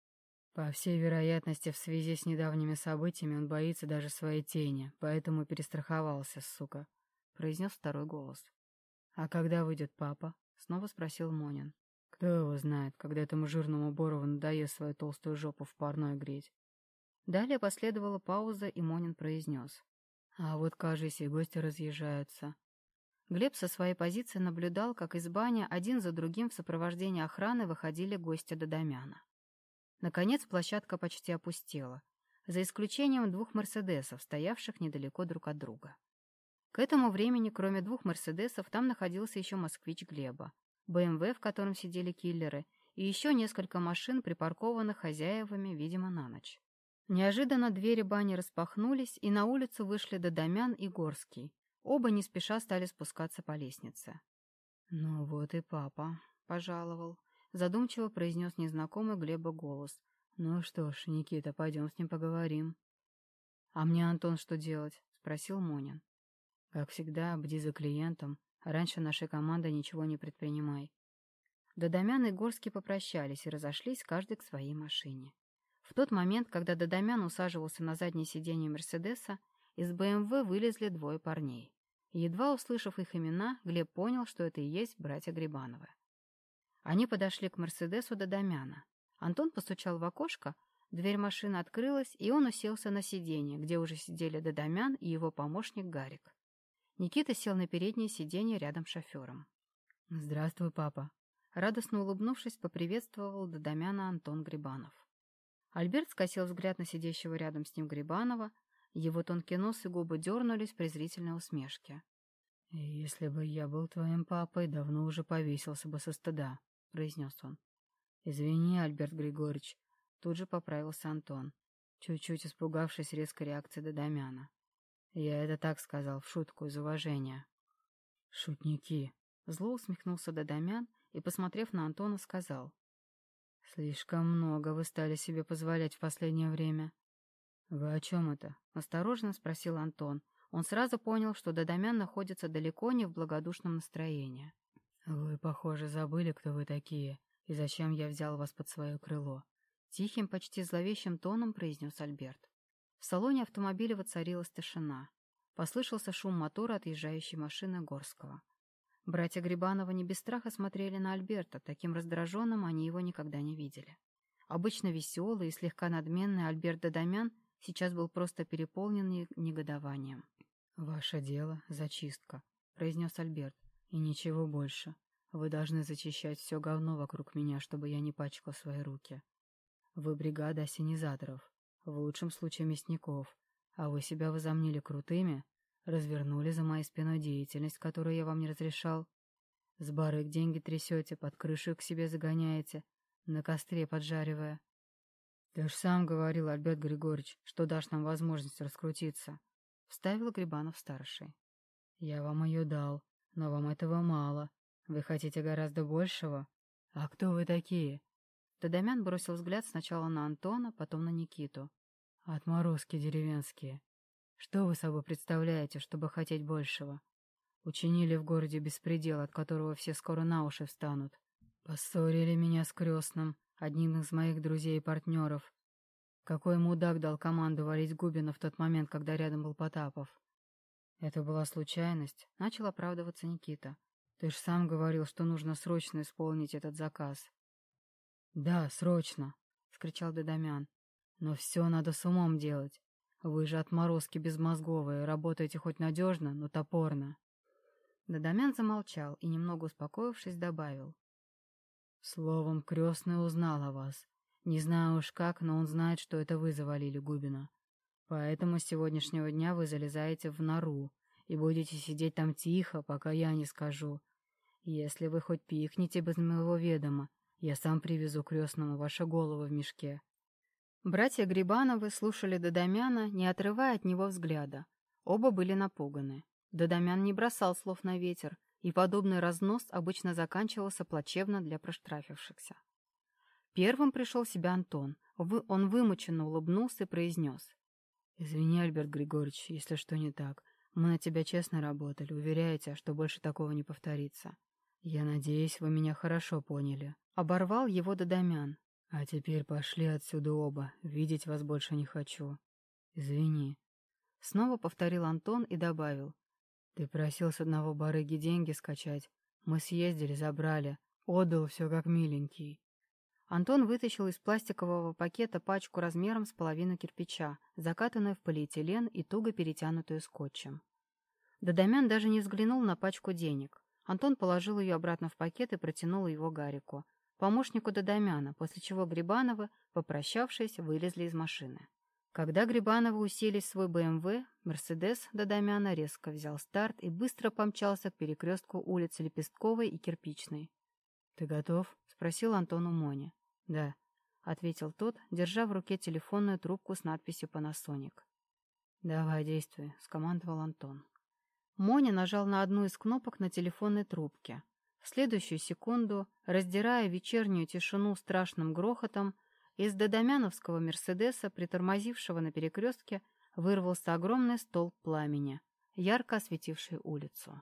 По всей вероятности, в связи с недавними событиями он боится даже своей тени, поэтому перестраховался, сука, — произнес второй голос. — А когда выйдет папа? — снова спросил Монин. — Кто его знает, когда этому жирному Борову надоест свою толстую жопу в парной греть. Далее последовала пауза, и Монин произнес. — А вот, кажется, и гости разъезжаются. Глеб со своей позиции наблюдал, как из бани один за другим в сопровождении охраны выходили гости Додомяна. Наконец площадка почти опустела, за исключением двух «Мерседесов», стоявших недалеко друг от друга. К этому времени, кроме двух «Мерседесов», там находился еще «Москвич» Глеба, БМВ, в котором сидели киллеры, и еще несколько машин, припаркованных хозяевами, видимо, на ночь. Неожиданно двери бани распахнулись, и на улицу вышли Додомян и Горский. Оба не спеша стали спускаться по лестнице. «Ну вот и папа», — пожаловал. Задумчиво произнес незнакомый Глеба голос. «Ну что ж, Никита, пойдем с ним поговорим». «А мне, Антон, что делать?» — спросил Монин. «Как всегда, бди за клиентом. Раньше нашей команды ничего не предпринимай». Додомян и Горский попрощались и разошлись каждый к своей машине. В тот момент, когда Додомян усаживался на заднее сиденье Мерседеса, из БМВ вылезли двое парней. Едва услышав их имена, Глеб понял, что это и есть братья Грибановы. Они подошли к Мерседесу до Домяна. Антон постучал в окошко, дверь машины открылась, и он уселся на сиденье, где уже сидели Додомян и его помощник Гарик. Никита сел на переднее сиденье рядом с шофером. «Здравствуй, папа!» Радостно улыбнувшись, поприветствовал Додомяна Антон Грибанов. Альберт скосил взгляд на сидящего рядом с ним Грибанова, его тонкие нос и губы дернулись в презрительной усмешке. «Если бы я был твоим папой, давно уже повесился бы со стыда», — произнес он. «Извини, Альберт Григорьевич», — тут же поправился Антон, чуть-чуть испугавшись резкой реакции Додомяна. «Я это так сказал, в шутку, из уважения». «Шутники», — зло усмехнулся Додомян и, посмотрев на Антона, сказал. «Слишком много вы стали себе позволять в последнее время». «Вы о чем это?» — осторожно спросил Антон. Он сразу понял, что Додомян находится далеко не в благодушном настроении. «Вы, похоже, забыли, кто вы такие, и зачем я взял вас под свое крыло», — тихим, почти зловещим тоном произнес Альберт. В салоне автомобиля воцарилась тишина. Послышался шум мотора отъезжающей машины Горского. Братья Грибанова не без страха смотрели на Альберта, таким раздраженным они его никогда не видели. Обычно веселый и слегка надменный Альберт Дадамян сейчас был просто переполнен негодованием. «Ваше дело — зачистка», — произнес Альберт. И ничего больше. Вы должны зачищать все говно вокруг меня, чтобы я не пачкал свои руки. Вы бригада осенизаторов, в лучшем случае мясников, а вы себя возомнили крутыми, развернули за моей спиной деятельность, которую я вам не разрешал. С барыг деньги трясете, под крышу к себе загоняете, на костре поджаривая. Ты ж сам говорил, Альберт Григорьевич, что дашь нам возможность раскрутиться. Вставил Грибанов-старший. Я вам ее дал, но вам этого мало. Вы хотите гораздо большего? А кто вы такие? Дадамян бросил взгляд сначала на Антона, потом на Никиту. «Отморозки деревенские. Что вы собой представляете, чтобы хотеть большего? Учинили в городе беспредел, от которого все скоро на уши встанут. Поссорили меня с крестным, одним из моих друзей и партнеров. Какой мудак дал команду валить Губина в тот момент, когда рядом был Потапов? Это была случайность, начал оправдываться Никита. Ты ж сам говорил, что нужно срочно исполнить этот заказ. Да, срочно, скричал Дедомян. Но все надо с умом делать. Вы же отморозки безмозговые, работаете хоть надежно, но топорно. Дедомян замолчал и, немного успокоившись, добавил. Словом, крестный узнал о вас. Не знаю уж как, но он знает, что это вы завалили Губина. Поэтому с сегодняшнего дня вы залезаете в нору и будете сидеть там тихо, пока я не скажу. Если вы хоть пикнете без моего ведома, я сам привезу крестному ваши головы в мешке. Братья Грибановы слушали Додомяна, не отрывая от него взгляда. Оба были напуганы. Додомян не бросал слов на ветер, и подобный разнос обычно заканчивался плачевно для проштрафившихся. Первым пришел себя Антон. Он вымученно улыбнулся и произнес. «Извини, Альберт Григорьевич, если что не так. Мы на тебя честно работали, уверяете, что больше такого не повторится. Я надеюсь, вы меня хорошо поняли». Оборвал его Додомян. А теперь пошли отсюда оба. Видеть вас больше не хочу. Извини. Снова повторил Антон и добавил. Ты просил с одного барыги деньги скачать. Мы съездили, забрали. Отдал все как миленький. Антон вытащил из пластикового пакета пачку размером с половину кирпича, закатанную в полиэтилен и туго перетянутую скотчем. Дадамян даже не взглянул на пачку денег. Антон положил ее обратно в пакет и протянул его Гарику помощнику Додомяна, после чего Грибановы, попрощавшись, вылезли из машины. Когда Грибановы уселись в свой БМВ, Мерседес Додомяна резко взял старт и быстро помчался к перекрестку улиц Лепестковой и Кирпичной. «Ты готов?» — спросил Антон у Мони. «Да», — ответил тот, держа в руке телефонную трубку с надписью «Панасоник». «Давай, действуй», — скомандовал Антон. Моня нажал на одну из кнопок на телефонной трубке. В следующую секунду, раздирая вечернюю тишину страшным грохотом, из додомяновского «Мерседеса», притормозившего на перекрестке, вырвался огромный столб пламени, ярко осветивший улицу.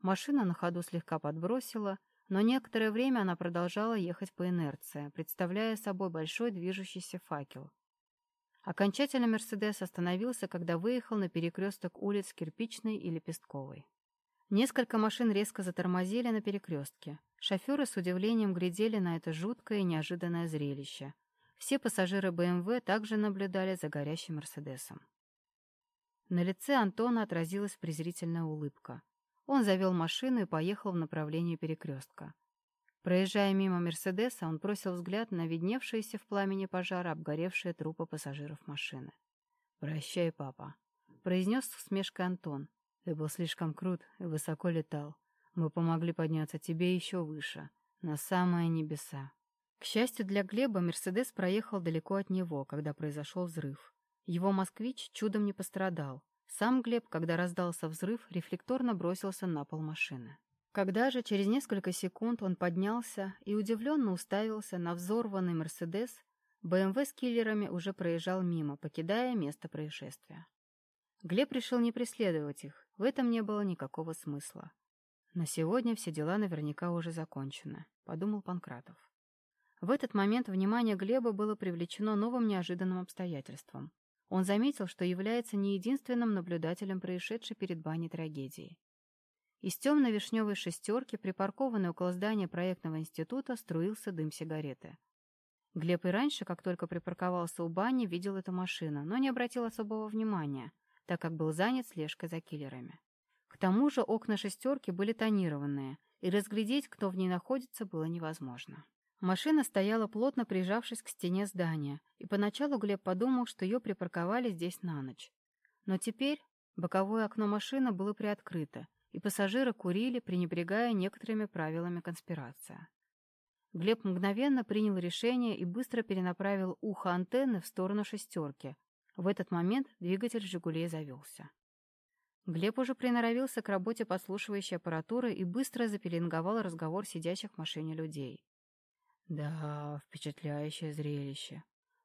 Машина на ходу слегка подбросила, но некоторое время она продолжала ехать по инерции, представляя собой большой движущийся факел. Окончательно «Мерседес» остановился, когда выехал на перекресток улиц Кирпичной и Лепестковой. Несколько машин резко затормозили на перекрестке. Шоферы с удивлением глядели на это жуткое и неожиданное зрелище. Все пассажиры БМВ также наблюдали за горящим Мерседесом. На лице Антона отразилась презрительная улыбка. Он завел машину и поехал в направлении перекрестка. Проезжая мимо Мерседеса, он бросил взгляд на видневшиеся в пламени пожара обгоревшие трупы пассажиров машины. «Прощай, папа», — произнес с усмешкой Антон. Ты был слишком крут и высоко летал. Мы помогли подняться тебе еще выше, на самые небеса. К счастью для Глеба, Мерседес проехал далеко от него, когда произошел взрыв. Его москвич чудом не пострадал. Сам Глеб, когда раздался взрыв, рефлекторно бросился на пол машины. Когда же через несколько секунд он поднялся и удивленно уставился на взорванный Мерседес, БМВ с киллерами уже проезжал мимо, покидая место происшествия. Глеб решил не преследовать их, в этом не было никакого смысла. На сегодня все дела наверняка уже закончены, подумал Панкратов. В этот момент внимание Глеба было привлечено новым неожиданным обстоятельством. Он заметил, что является не единственным наблюдателем происшедшей перед баней трагедии. Из темно-вишневой шестерки, припаркованной около здания проектного института, струился дым сигареты. Глеб и раньше, как только припарковался у бани, видел эту машину, но не обратил особого внимания, так как был занят слежкой за киллерами. К тому же окна шестерки были тонированные, и разглядеть, кто в ней находится, было невозможно. Машина стояла плотно прижавшись к стене здания, и поначалу Глеб подумал, что ее припарковали здесь на ночь. Но теперь боковое окно машины было приоткрыто, и пассажиры курили, пренебрегая некоторыми правилами конспирации. Глеб мгновенно принял решение и быстро перенаправил ухо антенны в сторону шестерки, в этот момент двигатель «Жигулей» завелся. Глеб уже приноровился к работе подслушивающей аппаратуры и быстро запеленговал разговор сидящих в машине людей. Да, впечатляющее зрелище.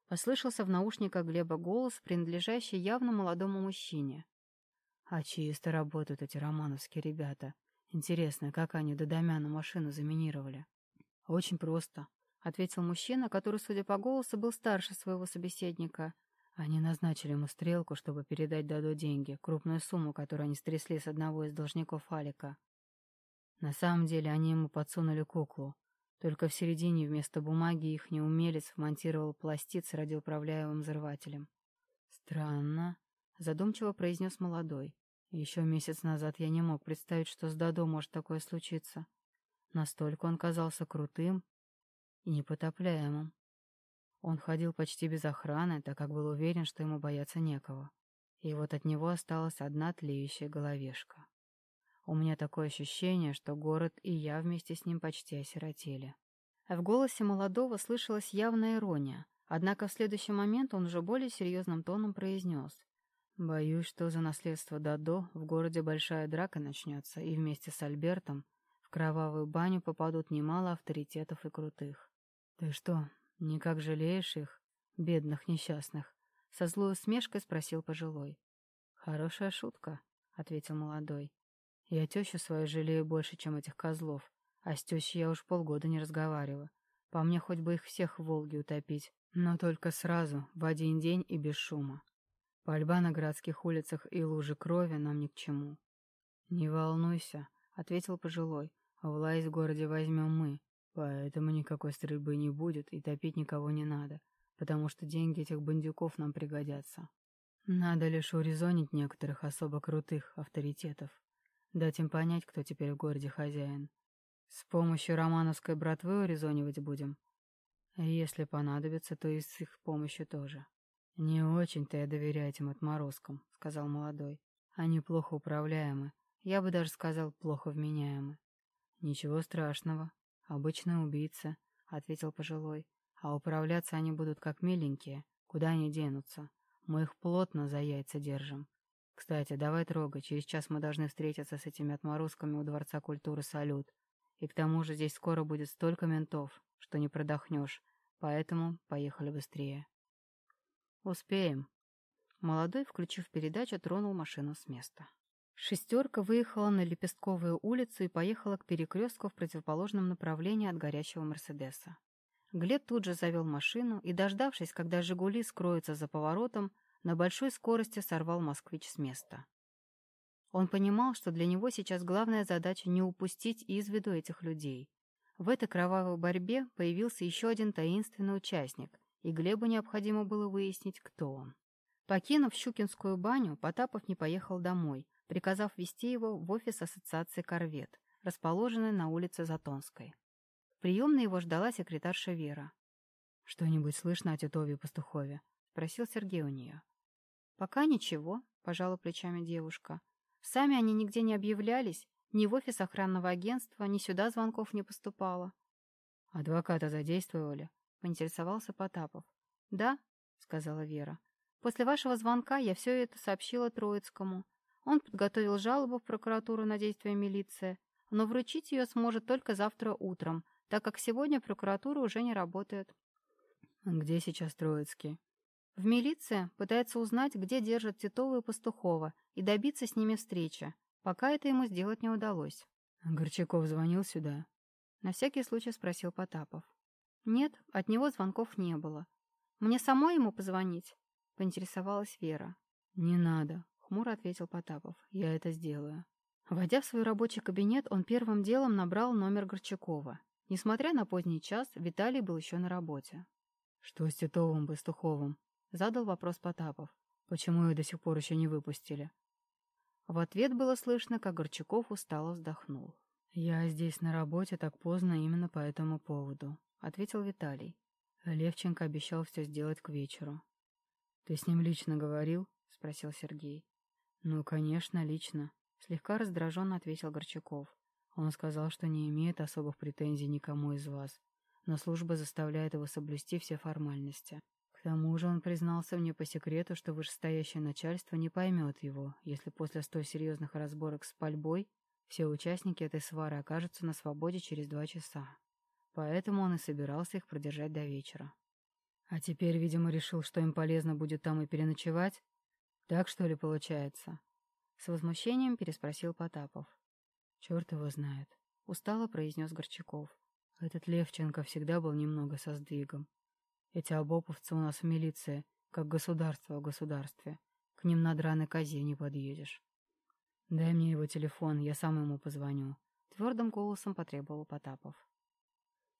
Послышался в наушниках Глеба голос, принадлежащий явно молодому мужчине. А чисто работают эти романовские ребята. Интересно, как они до Домяна машину заминировали? Очень просто, — ответил мужчина, который, судя по голосу, был старше своего собеседника. Они назначили ему стрелку, чтобы передать Дадо деньги, крупную сумму, которую они стрясли с одного из должников Алика. На самом деле они ему подсунули куклу. Только в середине вместо бумаги их неумелец вмонтировал пластид с радиоуправляемым взрывателем. «Странно», — задумчиво произнес молодой. «Еще месяц назад я не мог представить, что с Дадо может такое случиться. Настолько он казался крутым и непотопляемым. Он ходил почти без охраны, так как был уверен, что ему бояться некого. И вот от него осталась одна тлеющая головешка. У меня такое ощущение, что город и я вместе с ним почти осиротели. В голосе молодого слышалась явная ирония, однако в следующий момент он уже более серьезным тоном произнес. «Боюсь, что за наследство Дадо в городе большая драка начнется, и вместе с Альбертом в кровавую баню попадут немало авторитетов и крутых. Ты что, «Никак жалеешь их, бедных несчастных?» — со злой усмешкой спросил пожилой. «Хорошая шутка», — ответил молодой. «Я тещу свою жалею больше, чем этих козлов, а с тещей я уж полгода не разговариваю. По мне хоть бы их всех в Волге утопить, но только сразу, в один день и без шума. Пальба на городских улицах и лужи крови нам ни к чему». «Не волнуйся», — ответил пожилой, — «власть в городе возьмем мы, Поэтому никакой стрельбы не будет и топить никого не надо, потому что деньги этих бандюков нам пригодятся. Надо лишь урезонить некоторых особо крутых авторитетов, дать им понять, кто теперь в городе хозяин. С помощью романовской братвы урезонивать будем. Если понадобится, то и с их помощью тоже. «Не очень-то я доверяю этим отморозкам», — сказал молодой. «Они плохо управляемы, я бы даже сказал, плохо вменяемы». «Ничего страшного. «Обычный убийца», — ответил пожилой. «А управляться они будут как миленькие. Куда они денутся? Мы их плотно за яйца держим. Кстати, давай трогай. Через час мы должны встретиться с этими отморозками у Дворца культуры «Салют». И к тому же здесь скоро будет столько ментов, что не продохнешь. Поэтому поехали быстрее». «Успеем». Молодой, включив передачу, тронул машину с места. Шестерка выехала на Лепестковую улицу и поехала к перекрестку в противоположном направлении от горящего Мерседеса. Глеб тут же завел машину и, дождавшись, когда «Жигули» скроется за поворотом, на большой скорости сорвал «Москвич» с места. Он понимал, что для него сейчас главная задача не упустить из виду этих людей. В этой кровавой борьбе появился еще один таинственный участник, и Глебу необходимо было выяснить, кто он. Покинув Щукинскую баню, Потапов не поехал домой, приказав вести его в офис Ассоциации «Корвет», расположенный на улице Затонской. В приемной его ждала секретарша Вера. «Что-нибудь слышно о Титове и Пастухове?» — спросил Сергей у нее. «Пока ничего», — пожала плечами девушка. «Сами они нигде не объявлялись, ни в офис охранного агентства, ни сюда звонков не поступало». «Адвоката задействовали?» — поинтересовался Потапов. «Да», — сказала Вера. «После вашего звонка я все это сообщила Троицкому. Он подготовил жалобу в прокуратуру на действия милиции, но вручить ее сможет только завтра утром, так как сегодня прокуратура уже не работает. Где сейчас Троицкий? В милиции пытается узнать, где держат Титова и Пастухова, и добиться с ними встречи. Пока это ему сделать не удалось. Горчаков звонил сюда? На всякий случай спросил Потапов. Нет, от него звонков не было. Мне самой ему позвонить? Поинтересовалась Вера. Не надо, Хмуро ответил Потапов. «Я это сделаю». Войдя в свой рабочий кабинет, он первым делом набрал номер Горчакова. Несмотря на поздний час, Виталий был еще на работе. «Что с Титовым Бастуховым?» — задал вопрос Потапов. «Почему их до сих пор еще не выпустили?» В ответ было слышно, как Горчаков устало вздохнул. «Я здесь на работе так поздно именно по этому поводу», — ответил Виталий. Левченко обещал все сделать к вечеру. «Ты с ним лично говорил?» — спросил Сергей. «Ну, конечно, лично», — слегка раздраженно ответил Горчаков. Он сказал, что не имеет особых претензий никому из вас, но служба заставляет его соблюсти все формальности. К тому же он признался мне по секрету, что вышестоящее начальство не поймет его, если после столь серьезных разборок с пальбой все участники этой свары окажутся на свободе через два часа. поэтому он и собирался их продержать до вечера. А теперь, видимо, решил, что им полезно будет там и переночевать? Так что ли получается? С возмущением переспросил Потапов. Черт его знает. Устало произнес Горчаков. Этот Левченко всегда был немного со сдвигом. Эти обоповцы у нас в милиции, как государство в государстве. К ним на драной козе не подъедешь. Дай мне его телефон, я сам ему позвоню. Твердым голосом потребовал Потапов.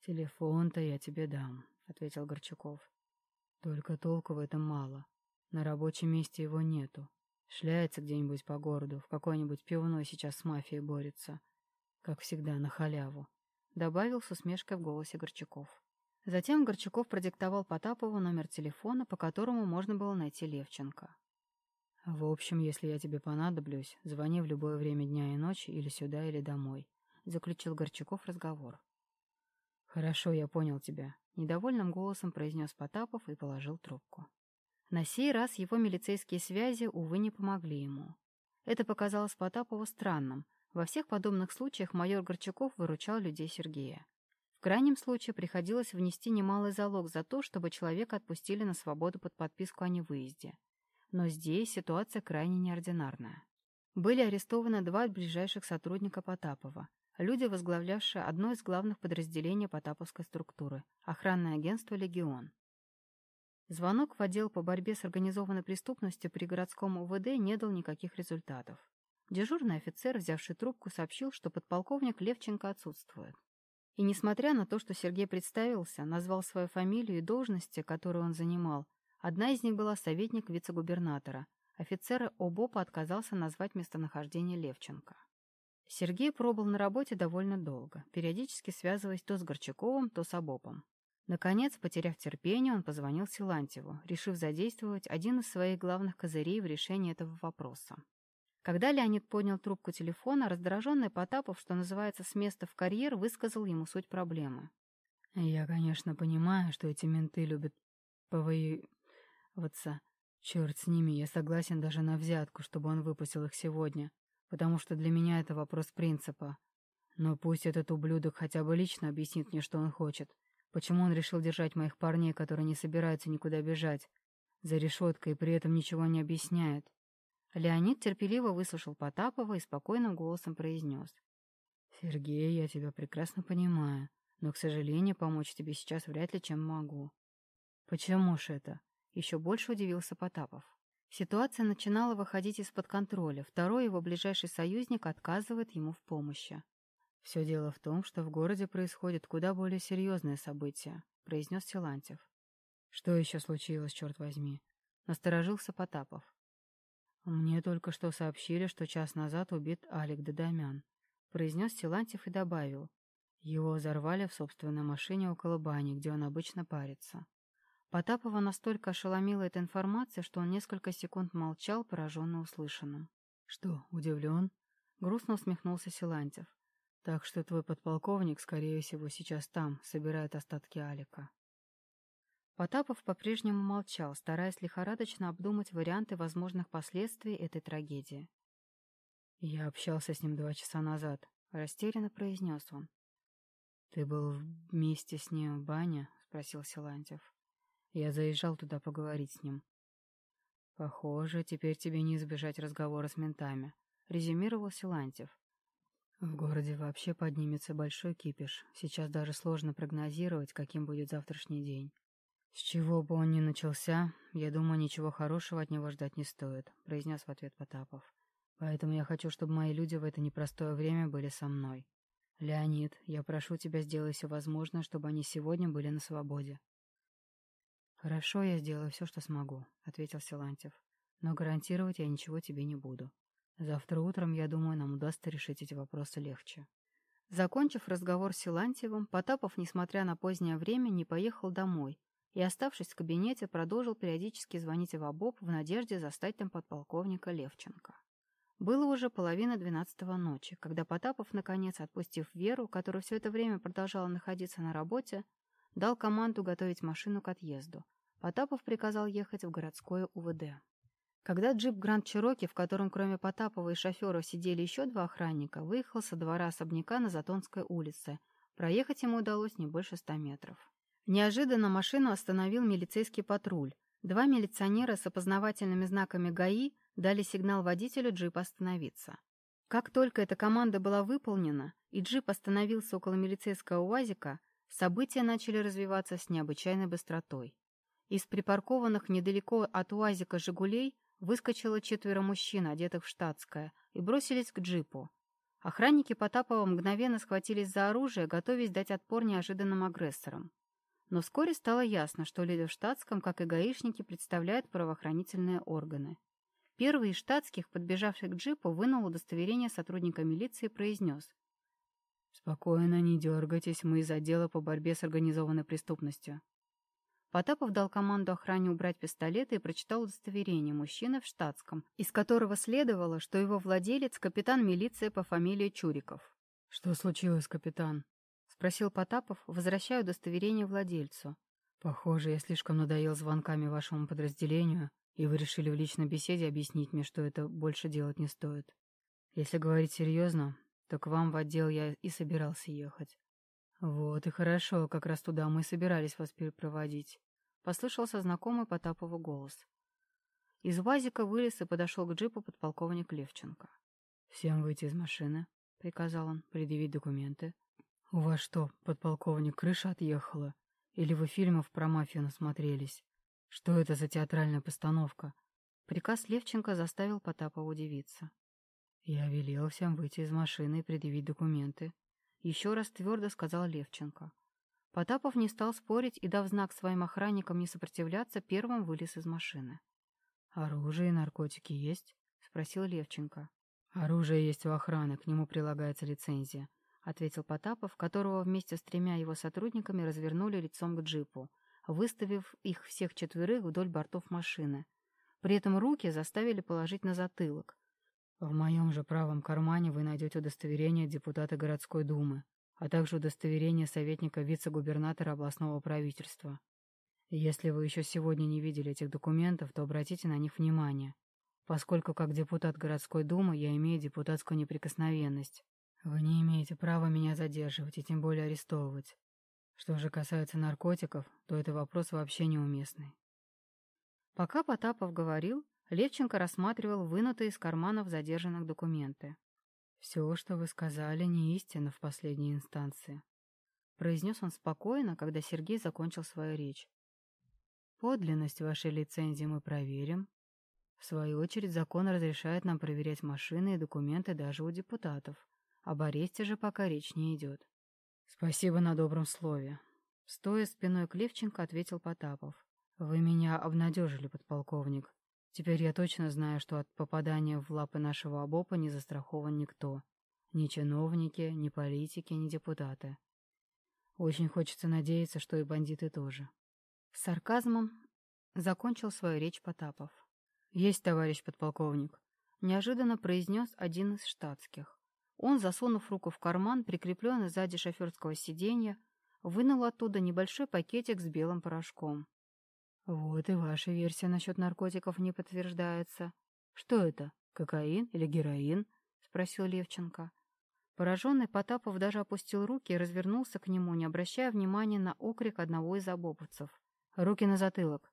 Телефон-то я тебе дам, ответил Горчаков. Только толку в этом мало. На рабочем месте его нету. Шляется где-нибудь по городу, в какой-нибудь пивной сейчас с мафией борется. Как всегда, на халяву. Добавил с усмешкой в голосе Горчаков. Затем Горчаков продиктовал Потапову номер телефона, по которому можно было найти Левченко. «В общем, если я тебе понадоблюсь, звони в любое время дня и ночи или сюда, или домой», — заключил Горчаков разговор. «Хорошо, я понял тебя», — недовольным голосом произнес Потапов и положил трубку. На сей раз его милицейские связи, увы, не помогли ему. Это показалось Потапову странным. Во всех подобных случаях майор Горчаков выручал людей Сергея. В крайнем случае приходилось внести немалый залог за то, чтобы человека отпустили на свободу под подписку о невыезде. Но здесь ситуация крайне неординарная. Были арестованы два ближайших сотрудника Потапова, люди, возглавлявшие одно из главных подразделений Потаповской структуры – охранное агентство «Легион». Звонок в отдел по борьбе с организованной преступностью при городском УВД не дал никаких результатов. Дежурный офицер, взявший трубку, сообщил, что подполковник Левченко отсутствует. И несмотря на то, что Сергей представился, назвал свою фамилию и должности, которые он занимал, одна из них была советник вице-губернатора, офицер ОБОПа отказался назвать местонахождение Левченко. Сергей пробыл на работе довольно долго, периодически связываясь то с Горчаковым, то с ОБОПом. Наконец, потеряв терпение, он позвонил Силантьеву, решив задействовать один из своих главных козырей в решении этого вопроса. Когда Леонид поднял трубку телефона, раздраженный Потапов, что называется, с места в карьер, высказал ему суть проблемы. «Я, конечно, понимаю, что эти менты любят повоеваться. Черт с ними, я согласен даже на взятку, чтобы он выпустил их сегодня, потому что для меня это вопрос принципа. Но пусть этот ублюдок хотя бы лично объяснит мне, что он хочет». Почему он решил держать моих парней, которые не собираются никуда бежать, за решеткой и при этом ничего не объясняет? Леонид терпеливо выслушал Потапова и спокойным голосом произнес. «Сергей, я тебя прекрасно понимаю, но, к сожалению, помочь тебе сейчас вряд ли чем могу». «Почему ж это?» — еще больше удивился Потапов. Ситуация начинала выходить из-под контроля. Второй его ближайший союзник отказывает ему в помощи. «Все дело в том, что в городе происходит куда более серьезное событие», — произнес Силантьев. «Что еще случилось, черт возьми?» — насторожился Потапов. «Мне только что сообщили, что час назад убит Алик Дадамян», — произнес Силантьев и добавил. «Его взорвали в собственной машине около бани, где он обычно парится». Потапова настолько ошеломила эта информация, что он несколько секунд молчал, пораженно услышанным. «Что, удивлен?» — грустно усмехнулся Силантьев. Так что твой подполковник, скорее всего, сейчас там, собирает остатки Алика. Потапов по-прежнему молчал, стараясь лихорадочно обдумать варианты возможных последствий этой трагедии. «Я общался с ним два часа назад», — растерянно произнес он. «Ты был вместе с ним в бане?» — спросил Силантьев. «Я заезжал туда поговорить с ним». «Похоже, теперь тебе не избежать разговора с ментами», — резюмировал Силантьев. В городе вообще поднимется большой кипиш. Сейчас даже сложно прогнозировать, каким будет завтрашний день. С чего бы он ни начался, я думаю, ничего хорошего от него ждать не стоит, произнес в ответ Потапов. Поэтому я хочу, чтобы мои люди в это непростое время были со мной. Леонид, я прошу тебя, сделай все возможное, чтобы они сегодня были на свободе. Хорошо, я сделаю все, что смогу, ответил Силантьев. Но гарантировать я ничего тебе не буду. Завтра утром, я думаю, нам удастся решить эти вопросы легче. Закончив разговор с Силантьевым, Потапов, несмотря на позднее время, не поехал домой и, оставшись в кабинете, продолжил периодически звонить в ОБОП в надежде застать там подполковника Левченко. Было уже половина двенадцатого ночи, когда Потапов, наконец, отпустив Веру, которая все это время продолжала находиться на работе, дал команду готовить машину к отъезду. Потапов приказал ехать в городское УВД. Когда джип Гранд Чироки, в котором кроме Потапова и шофера сидели еще два охранника, выехал со двора особняка на Затонской улице, Проехать ему удалось не больше ста метров. Неожиданно машину остановил милицейский патруль. Два милиционера с опознавательными знаками ГАИ дали сигнал водителю джипа остановиться. Как только эта команда была выполнена, и джип остановился около милицейского УАЗика, события начали развиваться с необычайной быстротой. Из припаркованных недалеко от УАЗика «Жигулей» выскочило четверо мужчин, одетых в штатское, и бросились к джипу. Охранники Потапова мгновенно схватились за оружие, готовясь дать отпор неожиданным агрессорам. Но вскоре стало ясно, что люди в штатском, как и гаишники, представляют правоохранительные органы. Первый из штатских, подбежавший к джипу, вынул удостоверение сотрудника милиции и произнес. «Спокойно, не дергайтесь, мы из отдела по борьбе с организованной преступностью». Потапов дал команду охране убрать пистолеты и прочитал удостоверение мужчины в штатском, из которого следовало, что его владелец — капитан милиции по фамилии Чуриков. «Что случилось, капитан?» — спросил Потапов, возвращая удостоверение владельцу. «Похоже, я слишком надоел звонками вашему подразделению, и вы решили в личной беседе объяснить мне, что это больше делать не стоит. Если говорить серьезно, то к вам в отдел я и собирался ехать. Вот и хорошо, как раз туда мы и собирались вас перепроводить. Послышался знакомый Потапову голос. Из ВАЗика вылез и подошел к джипу подполковник Левченко. «Всем выйти из машины», — приказал он, — «предъявить документы». «У вас что, подполковник, крыша отъехала? Или вы фильмов про мафию насмотрелись?» Что это за театральная постановка? Приказ Левченко заставил Потапова удивиться. Я велел всем выйти из машины и предъявить документы. Еще раз твердо сказал Левченко. Потапов не стал спорить и, дав знак своим охранникам не сопротивляться, первым вылез из машины. «Оружие и наркотики есть?» — спросил Левченко. «Оружие есть у охраны, к нему прилагается лицензия», — ответил Потапов, которого вместе с тремя его сотрудниками развернули лицом к джипу, выставив их всех четверых вдоль бортов машины. При этом руки заставили положить на затылок. В моем же правом кармане вы найдете удостоверение депутата городской думы, а также удостоверение советника вице-губернатора областного правительства. Если вы еще сегодня не видели этих документов, то обратите на них внимание, поскольку как депутат городской думы я имею депутатскую неприкосновенность. Вы не имеете права меня задерживать и тем более арестовывать. Что же касается наркотиков, то это вопрос вообще неуместный. Пока Потапов говорил, Левченко рассматривал вынутые из карманов задержанных документы. «Все, что вы сказали, не истина в последней инстанции», — произнес он спокойно, когда Сергей закончил свою речь. «Подлинность вашей лицензии мы проверим. В свою очередь закон разрешает нам проверять машины и документы даже у депутатов. Об аресте же пока речь не идет. «Спасибо на добром слове», — стоя спиной к Левченко, ответил Потапов. «Вы меня обнадежили, подполковник. Теперь я точно знаю, что от попадания в лапы нашего обопа не застрахован никто. Ни чиновники, ни политики, ни депутаты. Очень хочется надеяться, что и бандиты тоже». С сарказмом закончил свою речь Потапов. «Есть, товарищ подполковник», — неожиданно произнес один из штатских. Он, засунув руку в карман, прикрепленный сзади шоферского сиденья, вынул оттуда небольшой пакетик с белым порошком. «Вот и ваша версия насчет наркотиков не подтверждается. Что это, кокаин или героин?» — спросил Левченко. Пораженный Потапов даже опустил руки и развернулся к нему, не обращая внимания на окрик одного из обоповцев. «Руки на затылок!»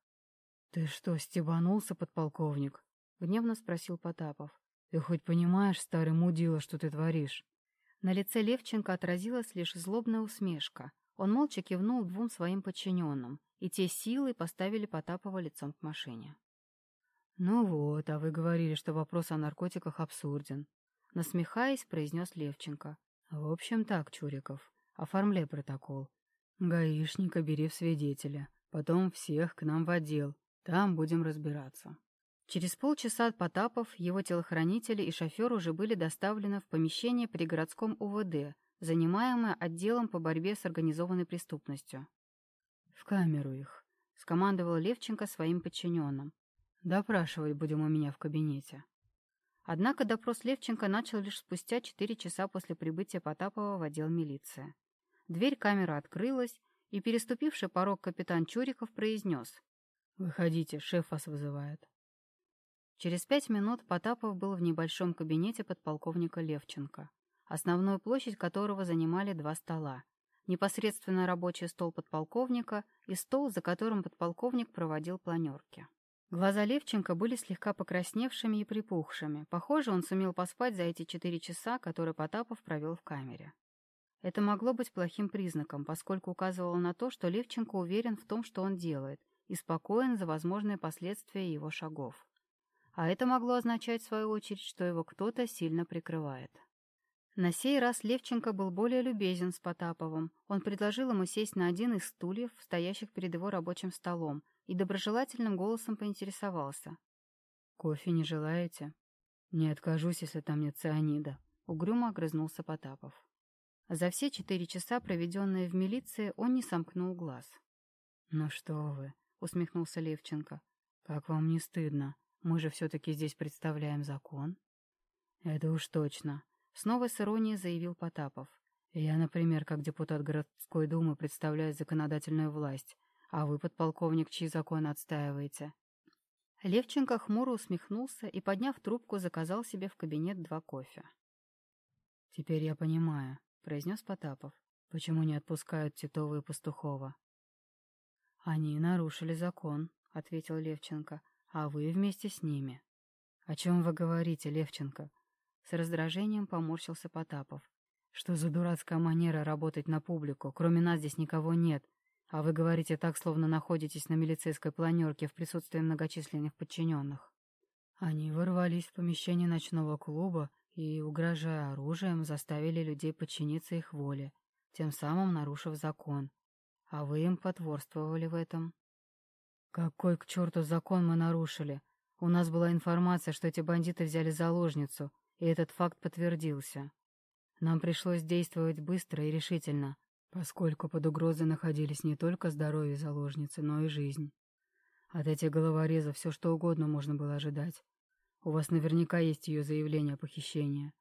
«Ты что, стебанулся, подполковник?» — гневно спросил Потапов. Ты хоть понимаешь, старый мудила, что ты творишь? На лице Левченко отразилась лишь злобная усмешка. Он молча кивнул двум своим подчиненным, и те силой поставили Потапова лицом к машине. «Ну вот, а вы говорили, что вопрос о наркотиках абсурден», — насмехаясь, произнес Левченко. «В общем так, Чуриков, оформляй протокол. Гаишника бери в свидетеля, потом всех к нам в отдел, там будем разбираться». Через полчаса Потапов, его телохранители и шофер уже были доставлены в помещение при городском УВД, занимаемое отделом по борьбе с организованной преступностью. «В камеру их», — скомандовал Левченко своим подчиненным. «Допрашивать будем у меня в кабинете». Однако допрос Левченко начал лишь спустя четыре часа после прибытия Потапова в отдел милиции. Дверь камеры открылась, и переступивший порог капитан Чуриков произнес. «Выходите, шеф вас вызывает». Через пять минут Потапов был в небольшом кабинете подполковника Левченко, основную площадь которого занимали два стола. непосредственно рабочий стол подполковника и стол, за которым подполковник проводил планерки. Глаза Левченко были слегка покрасневшими и припухшими. Похоже, он сумел поспать за эти четыре часа, которые Потапов провел в камере. Это могло быть плохим признаком, поскольку указывало на то, что Левченко уверен в том, что он делает, и спокоен за возможные последствия его шагов. А это могло означать, в свою очередь, что его кто-то сильно прикрывает. На сей раз Левченко был более любезен с Потаповым. Он предложил ему сесть на один из стульев, стоящих перед его рабочим столом, и доброжелательным голосом поинтересовался. «Кофе не желаете?» «Не откажусь, если там нет цианида», — угрюмо огрызнулся Потапов. За все четыре часа, проведенные в милиции, он не сомкнул глаз. «Ну что вы», — усмехнулся Левченко, — «как вам не стыдно? Мы же все-таки здесь представляем закон». «Это уж точно», — снова с иронией заявил Потапов. «Я, например, как депутат городской думы представляю законодательную власть, а вы, подполковник, чьи законы отстаиваете?» Левченко хмуро усмехнулся и, подняв трубку, заказал себе в кабинет два кофе. «Теперь я понимаю», — произнес Потапов, — «почему не отпускают Титова и Пастухова?» «Они нарушили закон», — ответил Левченко, — «а вы вместе с ними». «О чем вы говорите, Левченко?» С раздражением поморщился Потапов. «Что за дурацкая манера работать на публику? Кроме нас здесь никого нет. А вы говорите так, словно находитесь на милицейской планерке в присутствии многочисленных подчиненных. Они ворвались в помещение ночного клуба и, угрожая оружием, заставили людей подчиниться их воле, тем самым нарушив закон. А вы им потворствовали в этом. Какой к черту закон мы нарушили? У нас была информация, что эти бандиты взяли заложницу, и этот факт подтвердился. Нам пришлось действовать быстро и решительно, поскольку под угрозой находились не только здоровье заложницы, но и жизнь. От этих головорезов все что угодно можно было ожидать. У вас наверняка есть ее заявление о похищении.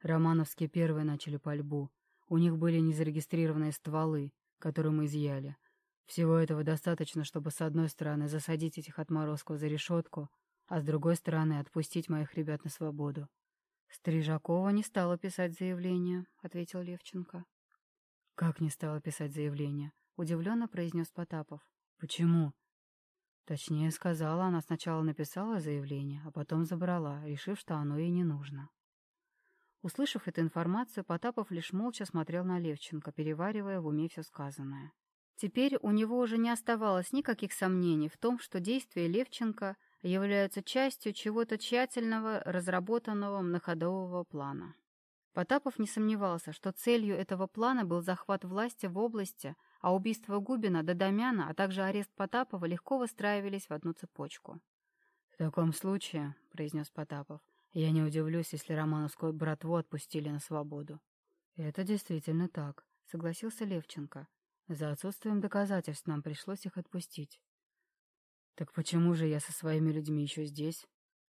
Романовские первые начали пальбу. У них были незарегистрированные стволы, которые мы изъяли. Всего этого достаточно, чтобы с одной стороны засадить этих отморозков за решетку, а с другой стороны отпустить моих ребят на свободу. «Стрижакова не стала писать заявление», — ответил Левченко. «Как не стала писать заявление?» — удивленно произнес Потапов. «Почему?» Точнее сказала, она сначала написала заявление, а потом забрала, решив, что оно ей не нужно. Услышав эту информацию, Потапов лишь молча смотрел на Левченко, переваривая в уме все сказанное. Теперь у него уже не оставалось никаких сомнений в том, что действия Левченко являются частью чего-то тщательного, разработанного многоходового плана. Потапов не сомневался, что целью этого плана был захват власти в области, а убийство Губина, Додомяна, а также арест Потапова легко выстраивались в одну цепочку. «В таком случае», — произнес Потапов, — «я не удивлюсь, если Романовскую братву отпустили на свободу». «Это действительно так», — согласился Левченко. «За отсутствием доказательств нам пришлось их отпустить». «Так почему же я со своими людьми еще здесь?»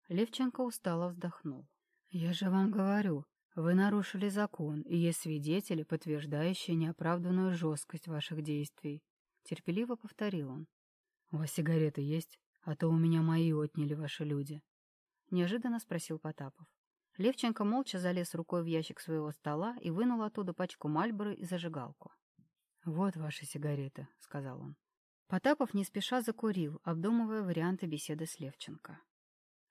Левченко устало вздохнул. «Я же вам говорю, вы нарушили закон, и есть свидетели, подтверждающие неоправданную жесткость ваших действий. Терпеливо повторил он. У вас сигареты есть? А то у меня мои отняли ваши люди. Неожиданно спросил Потапов. Левченко молча залез рукой в ящик своего стола и вынул оттуда пачку Мальборы и зажигалку. «Вот ваши сигареты», — сказал он. Потапов не спеша закурил, обдумывая варианты беседы с Левченко.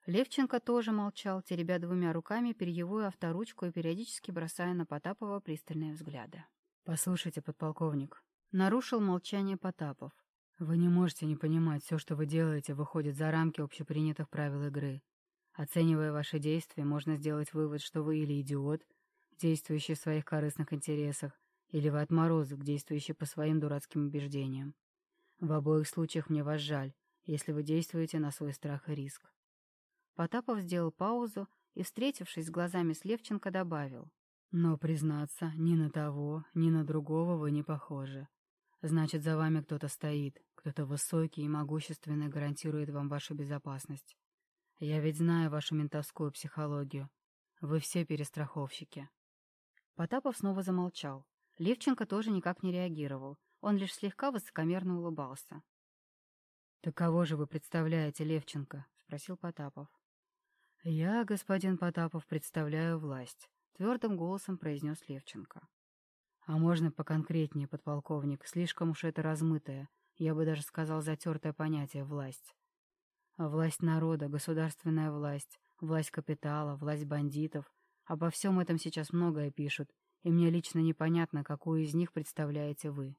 Левченко тоже молчал, теребя двумя руками перьевую авторучку и периодически бросая на Потапова пристальные взгляды. «Послушайте, подполковник», — нарушил молчание Потапов. «Вы не можете не понимать, все, что вы делаете, выходит за рамки общепринятых правил игры. Оценивая ваши действия, можно сделать вывод, что вы или идиот, действующий в своих корыстных интересах, или вы отморозок, действующий по своим дурацким убеждениям. В обоих случаях мне вас жаль, если вы действуете на свой страх и риск. Потапов сделал паузу и, встретившись глазами с Левченко, добавил. «Но, признаться, ни на того, ни на другого вы не похожи. Значит, за вами кто-то стоит, кто-то высокий и могущественный гарантирует вам вашу безопасность. Я ведь знаю вашу ментовскую психологию. Вы все перестраховщики». Потапов снова замолчал. Левченко тоже никак не реагировал. Он лишь слегка высокомерно улыбался. «Так кого же вы представляете, Левченко?» — спросил Потапов. «Я, господин Потапов, представляю власть», — твердым голосом произнес Левченко. А можно поконкретнее, подполковник, слишком уж это размытое, я бы даже сказал затертое понятие «власть». Власть народа, государственная власть, власть капитала, власть бандитов. Обо всем этом сейчас многое пишут, и мне лично непонятно, какую из них представляете вы.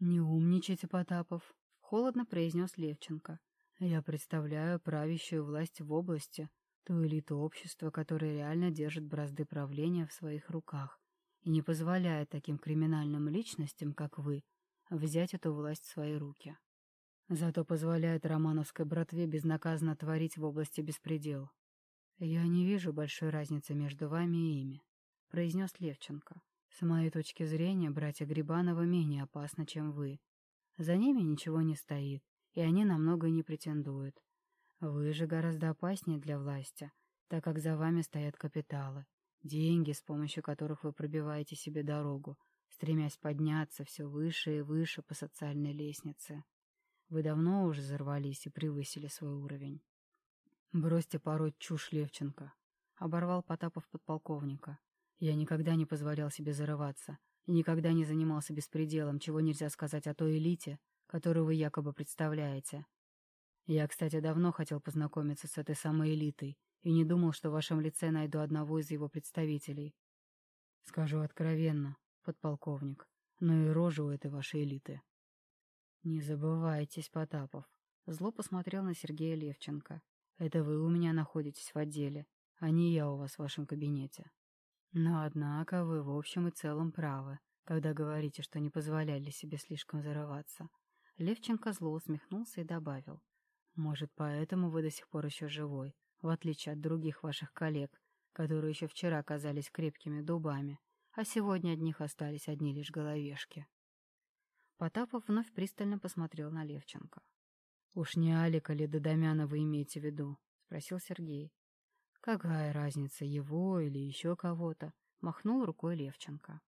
«Не умничайте, Потапов», — холодно произнес Левченко. «Я представляю правящую власть в области, ту элиту общества, которая реально держит бразды правления в своих руках и не позволяет таким криминальным личностям, как вы, взять эту власть в свои руки. Зато позволяет романовской братве безнаказанно творить в области беспредел. Я не вижу большой разницы между вами и ими, — произнес Левченко. С моей точки зрения, братья Грибанова менее опасны, чем вы. За ними ничего не стоит, и они намного не претендуют. Вы же гораздо опаснее для власти, так как за вами стоят капиталы, деньги, с помощью которых вы пробиваете себе дорогу, стремясь подняться все выше и выше по социальной лестнице. Вы давно уже взорвались и превысили свой уровень. Бросьте пороть чушь Левченко. Оборвал Потапов подполковника. Я никогда не позволял себе зарываться и никогда не занимался беспределом, чего нельзя сказать о той элите, которую вы якобы представляете. Я, кстати, давно хотел познакомиться с этой самой элитой и не думал, что в вашем лице найду одного из его представителей. Скажу откровенно, подполковник, но и рожа у этой вашей элиты. Не забывайтесь, Потапов. Зло посмотрел на Сергея Левченко. Это вы у меня находитесь в отделе, а не я у вас в вашем кабинете. Но, однако, вы в общем и целом правы, когда говорите, что не позволяли себе слишком зарываться. Левченко зло усмехнулся и добавил. Может, поэтому вы до сих пор еще живой, в отличие от других ваших коллег, которые еще вчера казались крепкими дубами, а сегодня от них остались одни лишь головешки. Потапов вновь пристально посмотрел на Левченко. «Уж не Алика ли Додомяна вы имеете в виду?» — спросил Сергей. «Какая разница, его или еще кого-то?» — махнул рукой Левченко.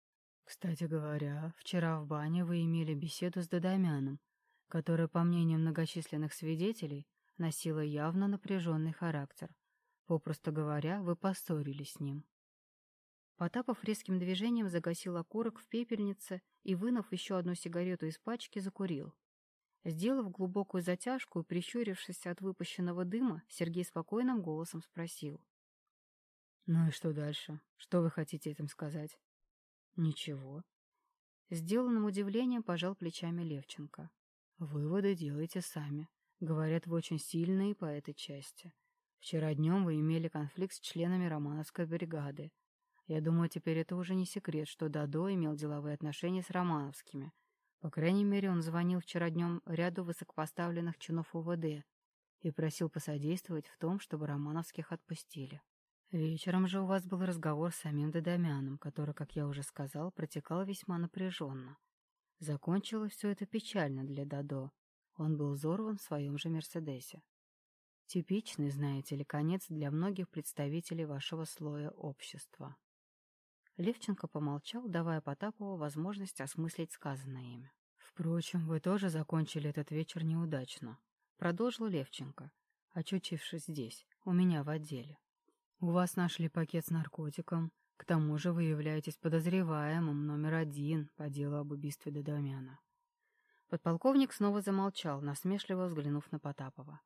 «Кстати говоря, вчера в бане вы имели беседу с Додомяном, которая, по мнению многочисленных свидетелей, носила явно напряженный характер. Попросту говоря, вы поссорились с ним». Потапов резким движением загасил окурок в пепельнице и, вынув еще одну сигарету из пачки, закурил. Сделав глубокую затяжку и прищурившись от выпущенного дыма, Сергей спокойным голосом спросил. «Ну и что дальше? Что вы хотите этим сказать?» «Ничего». Сделанным удивлением пожал плечами Левченко. «Выводы делайте сами. Говорят, вы очень сильные по этой части. Вчера днем вы имели конфликт с членами Романовской бригады. Я думаю, теперь это уже не секрет, что Дадо имел деловые отношения с Романовскими. По крайней мере, он звонил вчера днем ряду высокопоставленных чинов УВД и просил посодействовать в том, чтобы Романовских отпустили. Вечером же у вас был разговор с самим Дадамяном, который, как я уже сказал, протекал весьма напряженно. Закончилось все это печально для Дадо. Он был взорван в своем же Мерседесе. Типичный, знаете ли, конец для многих представителей вашего слоя общества. Левченко помолчал, давая Потапову возможность осмыслить сказанное ими. «Впрочем, вы тоже закончили этот вечер неудачно», — продолжил Левченко, очутившись здесь, у меня в отделе. «У вас нашли пакет с наркотиком, к тому же вы являетесь подозреваемым номер один по делу об убийстве Додомяна». Подполковник снова замолчал, насмешливо взглянув на Потапова.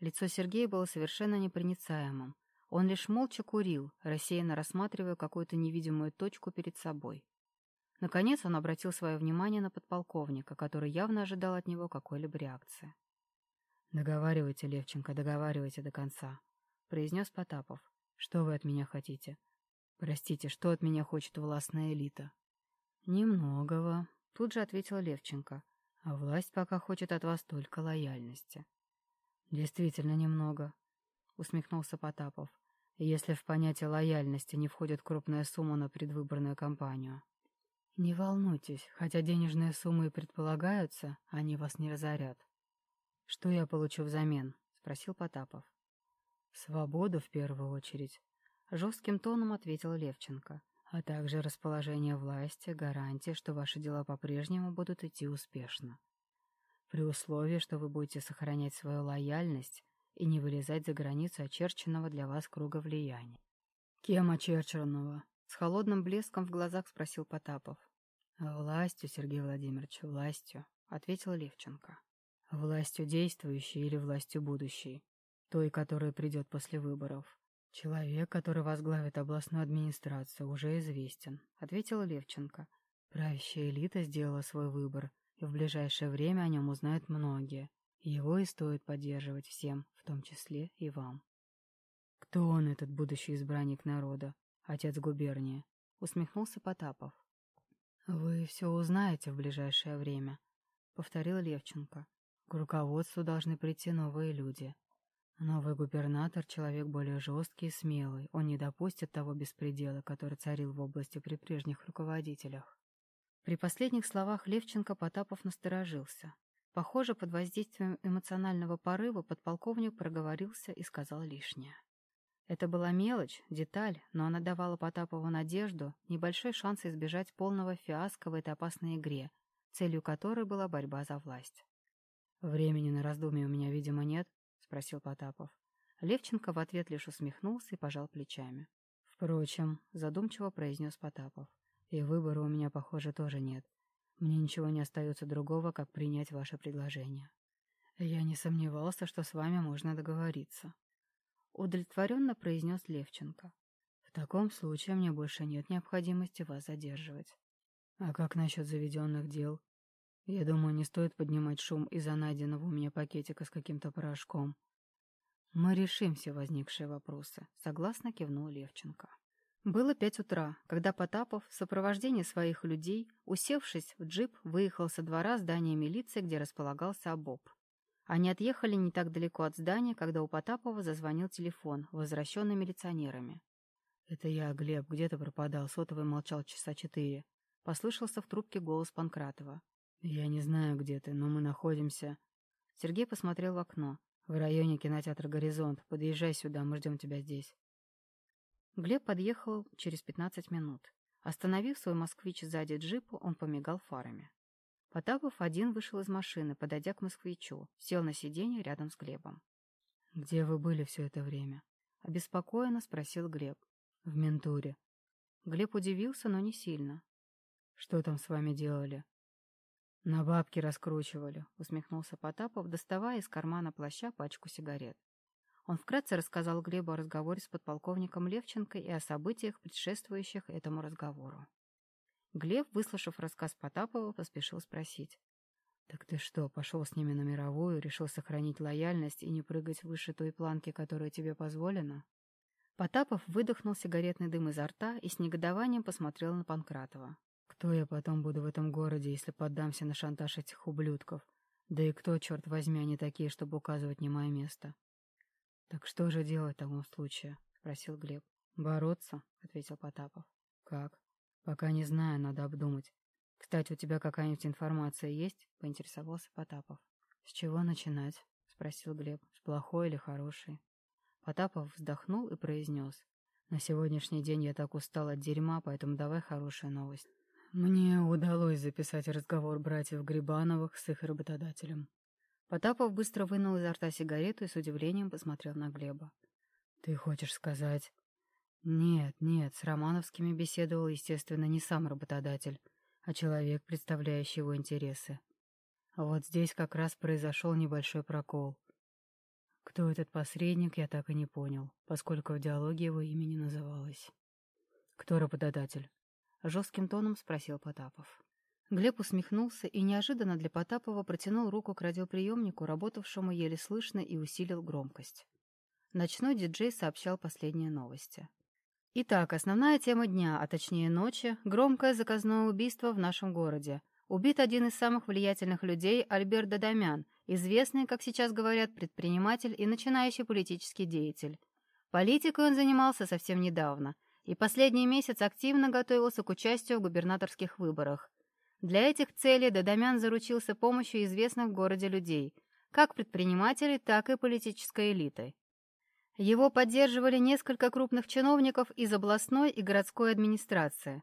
Лицо Сергея было совершенно непроницаемым, он лишь молча курил, рассеянно рассматривая какую-то невидимую точку перед собой. Наконец он обратил свое внимание на подполковника, который явно ожидал от него какой-либо реакции. «Договаривайте, Левченко, договаривайте до конца», — произнес Потапов. «Что вы от меня хотите?» «Простите, что от меня хочет властная элита?» «Немногого», — тут же ответил Левченко. «А власть пока хочет от вас только лояльности». «Действительно немного», — усмехнулся Потапов если в понятие лояльности не входит крупная сумма на предвыборную кампанию. Не волнуйтесь, хотя денежные суммы и предполагаются, они вас не разорят. Что я получу взамен? спросил Потапов. Свободу в первую очередь, жестким тоном ответил Левченко, а также расположение власти, гарантия, что ваши дела по-прежнему будут идти успешно. При условии, что вы будете сохранять свою лояльность и не вылезать за границу очерченного для вас круга влияния. «Кем очерченного?» — с холодным блеском в глазах спросил Потапов. «Властью, Сергей Владимирович, властью», — ответил Левченко. «Властью действующей или властью будущей, той, которая придет после выборов. Человек, который возглавит областную администрацию, уже известен», — ответил Левченко. «Правящая элита сделала свой выбор, и в ближайшее время о нем узнают многие. Его и стоит поддерживать всем, в том числе и вам». «Кто он, этот будущий избранник народа, отец губернии?» — усмехнулся Потапов. «Вы все узнаете в ближайшее время», — повторил Левченко. «К руководству должны прийти новые люди. Новый губернатор — человек более жесткий и смелый. Он не допустит того беспредела, который царил в области при прежних руководителях». При последних словах Левченко Потапов насторожился. Похоже, под воздействием эмоционального порыва подполковник проговорился и сказал лишнее. Это была мелочь, деталь, но она давала Потапову надежду, небольшой шанс избежать полного фиаско в этой опасной игре, целью которой была борьба за власть. «Времени на раздумье у меня, видимо, нет», — спросил Потапов. Левченко в ответ лишь усмехнулся и пожал плечами. «Впрочем», — задумчиво произнес Потапов, — «и выбора у меня, похоже, тоже нет. Мне ничего не остается другого, как принять ваше предложение. Я не сомневался, что с вами можно договориться». — удовлетворенно произнес Левченко. «В таком случае мне больше нет необходимости вас задерживать. А как насчет заведенных дел? Я думаю, не стоит поднимать шум из-за найденного у меня пакетика с каким-то порошком. Мы решим все возникшие вопросы», — согласно кивнул Левченко. Было пять утра, когда Потапов в сопровождении своих людей, усевшись в джип, выехал со двора здания милиции, где располагался ОБОП. Они отъехали не так далеко от здания, когда у Потапова зазвонил телефон, возвращенный милиционерами. «Это я, Глеб, где ты пропадал?» Сотовый молчал часа четыре. Послышался в трубке голос Панкратова. «Я не знаю, где ты, но мы находимся...» Сергей посмотрел в окно. «В районе кинотеатра «Горизонт». Подъезжай сюда, мы ждем тебя здесь». Глеб подъехал через пятнадцать минут. Остановив свой москвич сзади джипа, он помигал фарами. Потапов один вышел из машины, подойдя к москвичу, сел на сиденье рядом с Глебом. «Где вы были все это время?» — обеспокоенно спросил Глеб. «В ментуре». Глеб удивился, но не сильно. «Что там с вами делали?» «На бабки раскручивали», — усмехнулся Потапов, доставая из кармана плаща пачку сигарет. Он вкратце рассказал Глебу о разговоре с подполковником Левченко и о событиях, предшествующих этому разговору. Глеб, выслушав рассказ Потапова, поспешил спросить. «Так ты что, пошел с ними на мировую, решил сохранить лояльность и не прыгать выше той планки, которая тебе позволена?» Потапов выдохнул сигаретный дым изо рта и с негодованием посмотрел на Панкратова. «Кто я потом буду в этом городе, если поддамся на шантаж этих ублюдков? Да и кто, черт возьми, они такие, чтобы указывать мне мое место?» «Так что же делать в таком случае?» — спросил Глеб. «Бороться», — ответил Потапов. «Как?» «Пока не знаю, надо обдумать. Кстати, у тебя какая-нибудь информация есть?» — поинтересовался Потапов. «С чего начинать?» — спросил Глеб. «С плохой или хорошей?» Потапов вздохнул и произнес. «На сегодняшний день я так устал от дерьма, поэтому давай хорошая новость». Мне удалось записать разговор братьев Грибановых с их работодателем. Потапов быстро вынул изо рта сигарету и с удивлением посмотрел на Глеба. «Ты хочешь сказать...» Нет, нет, с Романовскими беседовал, естественно, не сам работодатель, а человек, представляющий его интересы. А вот здесь как раз произошел небольшой прокол. Кто этот посредник, я так и не понял, поскольку в диалоге его имя не называлось. «Кто работодатель?» — жестким тоном спросил Потапов. Глеб усмехнулся и неожиданно для Потапова протянул руку к радиоприемнику, работавшему еле слышно, и усилил громкость. Ночной диджей сообщал последние новости. Итак, основная тема дня, а точнее ночи – громкое заказное убийство в нашем городе. Убит один из самых влиятельных людей Альберт Дадамян, известный, как сейчас говорят, предприниматель и начинающий политический деятель. Политикой он занимался совсем недавно, и последний месяц активно готовился к участию в губернаторских выборах. Для этих целей Дадамян заручился помощью известных в городе людей, как предпринимателей, так и политической элиты. Его поддерживали несколько крупных чиновников из областной и городской администрации.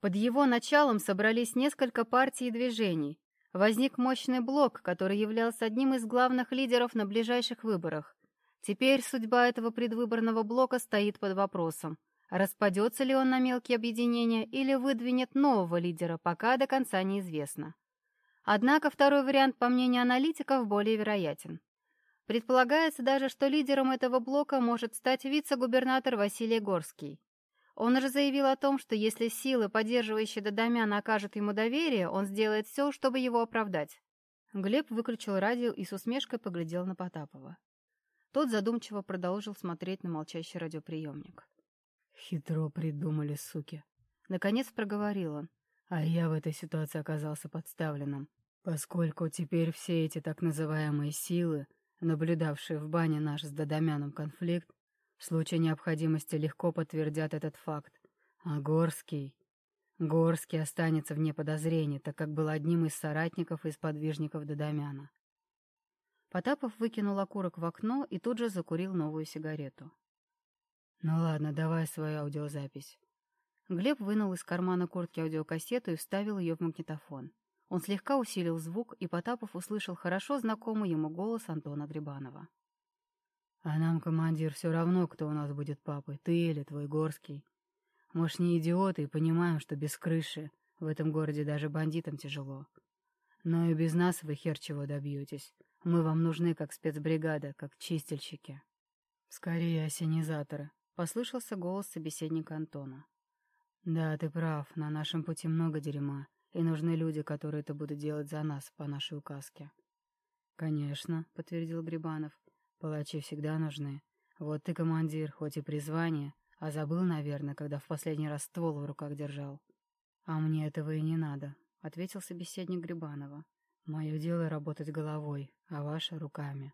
Под его началом собрались несколько партий и движений. Возник мощный блок, который являлся одним из главных лидеров на ближайших выборах. Теперь судьба этого предвыборного блока стоит под вопросом. Распадется ли он на мелкие объединения или выдвинет нового лидера, пока до конца неизвестно. Однако второй вариант, по мнению аналитиков, более вероятен. Предполагается даже, что лидером этого блока может стать вице-губернатор Василий Горский. Он же заявил о том, что если силы, поддерживающие Дадамяна, окажут ему доверие, он сделает все, чтобы его оправдать. Глеб выключил радио и с усмешкой поглядел на Потапова. Тот задумчиво продолжил смотреть на молчащий радиоприемник. «Хитро придумали, суки!» Наконец проговорил он. «А я в этой ситуации оказался подставленным, поскольку теперь все эти так называемые силы, наблюдавшие в бане наш с Дадамяном конфликт, в случае необходимости легко подтвердят этот факт. А Горский... Горский останется вне подозрений, так как был одним из соратников и сподвижников Дадамяна. Потапов выкинул окурок в окно и тут же закурил новую сигарету. «Ну ладно, давай свою аудиозапись». Глеб вынул из кармана куртки аудиокассету и вставил ее в магнитофон. Он слегка усилил звук, и Потапов услышал хорошо знакомый ему голос Антона Грибанова. А нам, командир, все равно, кто у нас будет папой, ты или твой Горский. Мы ж не идиоты и понимаем, что без крыши в этом городе даже бандитам тяжело. Но и без нас вы хер чего добьетесь. Мы вам нужны как спецбригада, как чистильщики. Скорее осенизаторы, — послышался голос собеседника Антона. Да, ты прав, на нашем пути много дерьма, и нужны люди, которые это будут делать за нас, по нашей указке. Конечно, — подтвердил Грибанов. Палачи всегда нужны. Вот ты командир, хоть и призвание, а забыл, наверное, когда в последний раз ствол в руках держал. А мне этого и не надо, — ответил собеседник Грибанова. Мое дело работать головой, а ваше — руками.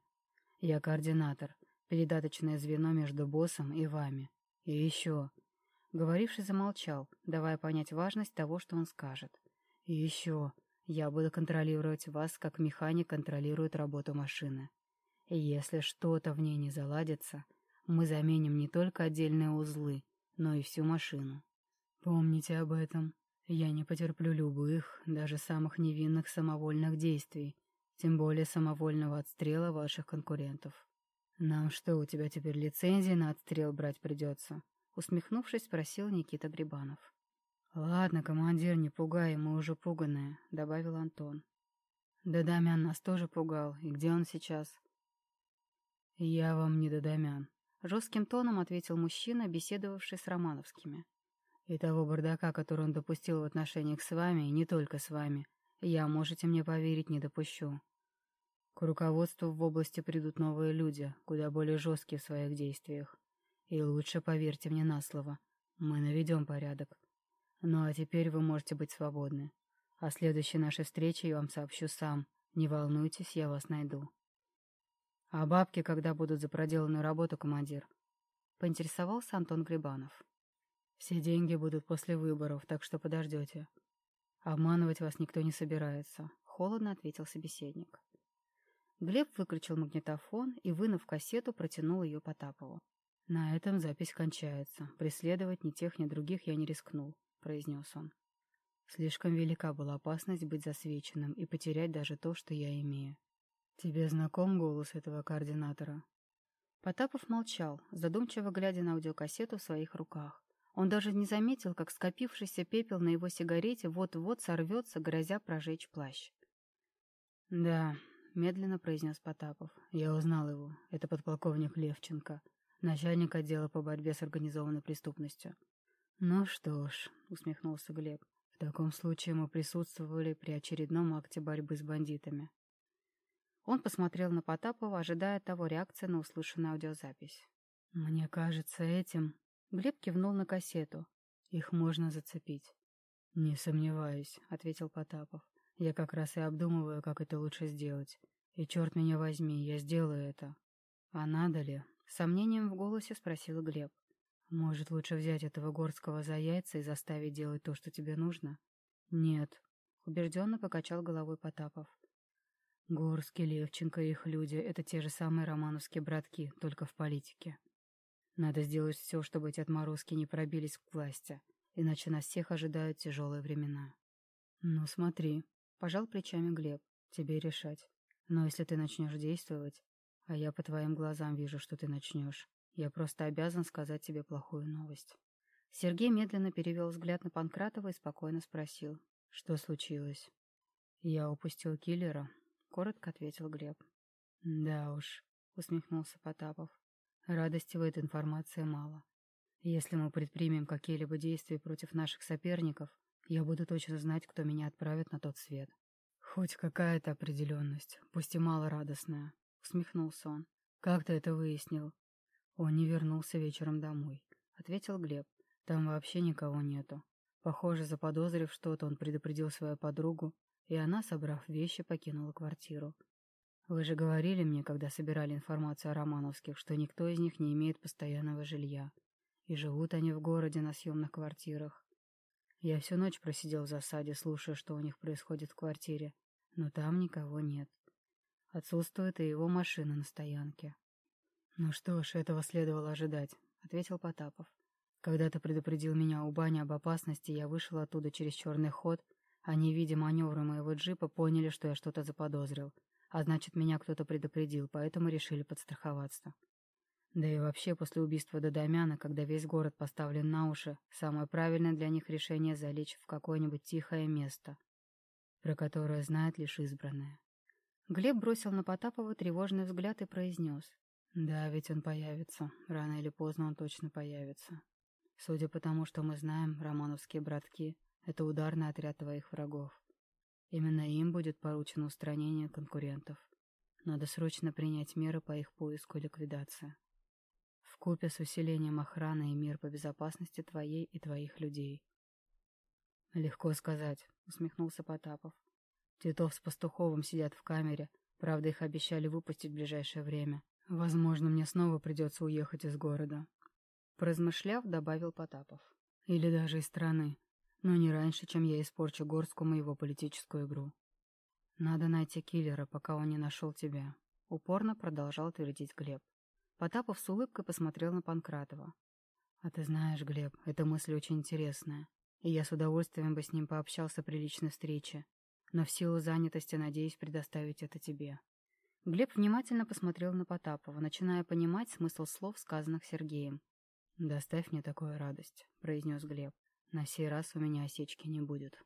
Я координатор, передаточное звено между боссом и вами. И еще... Говоривший замолчал, давая понять важность того, что он скажет. И еще... Я буду контролировать вас, как механик контролирует работу машины. Если что-то в ней не заладится, мы заменим не только отдельные узлы, но и всю машину. Помните об этом. Я не потерплю любых, даже самых невинных самовольных действий, тем более самовольного отстрела ваших конкурентов. Нам что, у тебя теперь лицензии на отстрел брать придется? Усмехнувшись, спросил Никита Грибанов. «Ладно, командир, не пугай, мы уже пуганые», — добавил Антон. «Да Дамян нас тоже пугал. И где он сейчас?» «Я вам не Дадамян», — жестким тоном ответил мужчина, беседовавший с Романовскими. «И того бардака, который он допустил в отношениях с вами, и не только с вами, я, можете мне поверить, не допущу. К руководству в области придут новые люди, куда более жесткие в своих действиях. И лучше поверьте мне на слово, мы наведем порядок. Ну а теперь вы можете быть свободны. О следующей нашей встрече я вам сообщу сам. Не волнуйтесь, я вас найду». «А бабки когда будут за проделанную работу, командир?» — поинтересовался Антон Грибанов. «Все деньги будут после выборов, так что подождете. Обманывать вас никто не собирается», — холодно ответил собеседник. Глеб выключил магнитофон и, вынув кассету, протянул ее Потапову. «На этом запись кончается. Преследовать ни тех, ни других я не рискнул», — произнес он. «Слишком велика была опасность быть засвеченным и потерять даже то, что я имею. «Тебе знаком голос этого координатора?» Потапов молчал, задумчиво глядя на аудиокассету в своих руках. Он даже не заметил, как скопившийся пепел на его сигарете вот-вот сорвется, грозя прожечь плащ. «Да», — медленно произнес Потапов. «Я узнал его. Это подполковник Левченко, начальник отдела по борьбе с организованной преступностью». «Ну что ж», — усмехнулся Глеб, — «в таком случае мы присутствовали при очередном акте борьбы с бандитами. Он посмотрел на Потапова, ожидая того реакции на услышанную аудиозапись. «Мне кажется, этим...» Глеб кивнул на кассету. «Их можно зацепить». «Не сомневаюсь», — ответил Потапов. «Я как раз и обдумываю, как это лучше сделать. И черт меня возьми, я сделаю это». «А надо ли?» — сомнением в голосе спросил Глеб. «Может, лучше взять этого Горского за яйца и заставить делать то, что тебе нужно?» «Нет», — убежденно покачал головой Потапов. Горский, Левченко и их люди — это те же самые романовские братки, только в политике. Надо сделать все, чтобы эти отморозки не пробились к власти, иначе нас всех ожидают тяжелые времена. Ну, смотри, — пожал плечами Глеб, — тебе решать. Но если ты начнешь действовать, а я по твоим глазам вижу, что ты начнешь, я просто обязан сказать тебе плохую новость. Сергей медленно перевел взгляд на Панкратова и спокойно спросил. «Что случилось?» «Я упустил киллера», — коротко ответил Глеб. «Да уж», — усмехнулся Потапов. «Радости в этой информации мало. Если мы предпримем какие-либо действия против наших соперников, я буду точно знать, кто меня отправит на тот свет. Хоть какая-то определенность, пусть и мало радостная», — усмехнулся он. «Как ты это выяснил?» «Он не вернулся вечером домой», — ответил Глеб. «Там вообще никого нету. Похоже, заподозрив что-то, он предупредил свою подругу, и она, собрав вещи, покинула квартиру. Вы же говорили мне, когда собирали информацию о Романовских, что никто из них не имеет постоянного жилья. И живут они в городе на съемных квартирах. Я всю ночь просидел в засаде, слушая, что у них происходит в квартире, но там никого нет. Отсутствует и его машина на стоянке. «Ну что ж, этого следовало ожидать», — ответил Потапов. «Когда ты предупредил меня у бани об опасности, я вышел оттуда через черный ход, не видя маневра моего джипа, поняли, что я что-то заподозрил. А значит, меня кто-то предупредил, поэтому решили подстраховаться. Да и вообще, после убийства Додомяна, когда весь город поставлен на уши, самое правильное для них решение залечь в какое-нибудь тихое место, про которое знает лишь избранное. Глеб бросил на Потапова тревожный взгляд и произнес. «Да, ведь он появится. Рано или поздно он точно появится. Судя по тому, что мы знаем, романовские братки — это ударный отряд твоих врагов. Именно им будет поручено устранение конкурентов. Надо срочно принять меры по их поиску и ликвидации. Вкупе с усилением охраны и мер по безопасности твоей и твоих людей. Легко сказать, усмехнулся Потапов. Титов с Пастуховым сидят в камере, правда, их обещали выпустить в ближайшее время. Возможно, мне снова придется уехать из города. Поразмышляв, добавил Потапов. Или даже из страны но не раньше, чем я испорчу Горскому его политическую игру. Надо найти киллера, пока он не нашел тебя. Упорно продолжал твердить Глеб. Потапов с улыбкой посмотрел на Панкратова. А ты знаешь, Глеб, эта мысль очень интересная, и я с удовольствием бы с ним пообщался при личной встрече, но в силу занятости надеюсь предоставить это тебе. Глеб внимательно посмотрел на Потапова, начиная понимать смысл слов, сказанных Сергеем. «Доставь мне такую радость», — произнес Глеб. На сей раз у меня осечки не будет.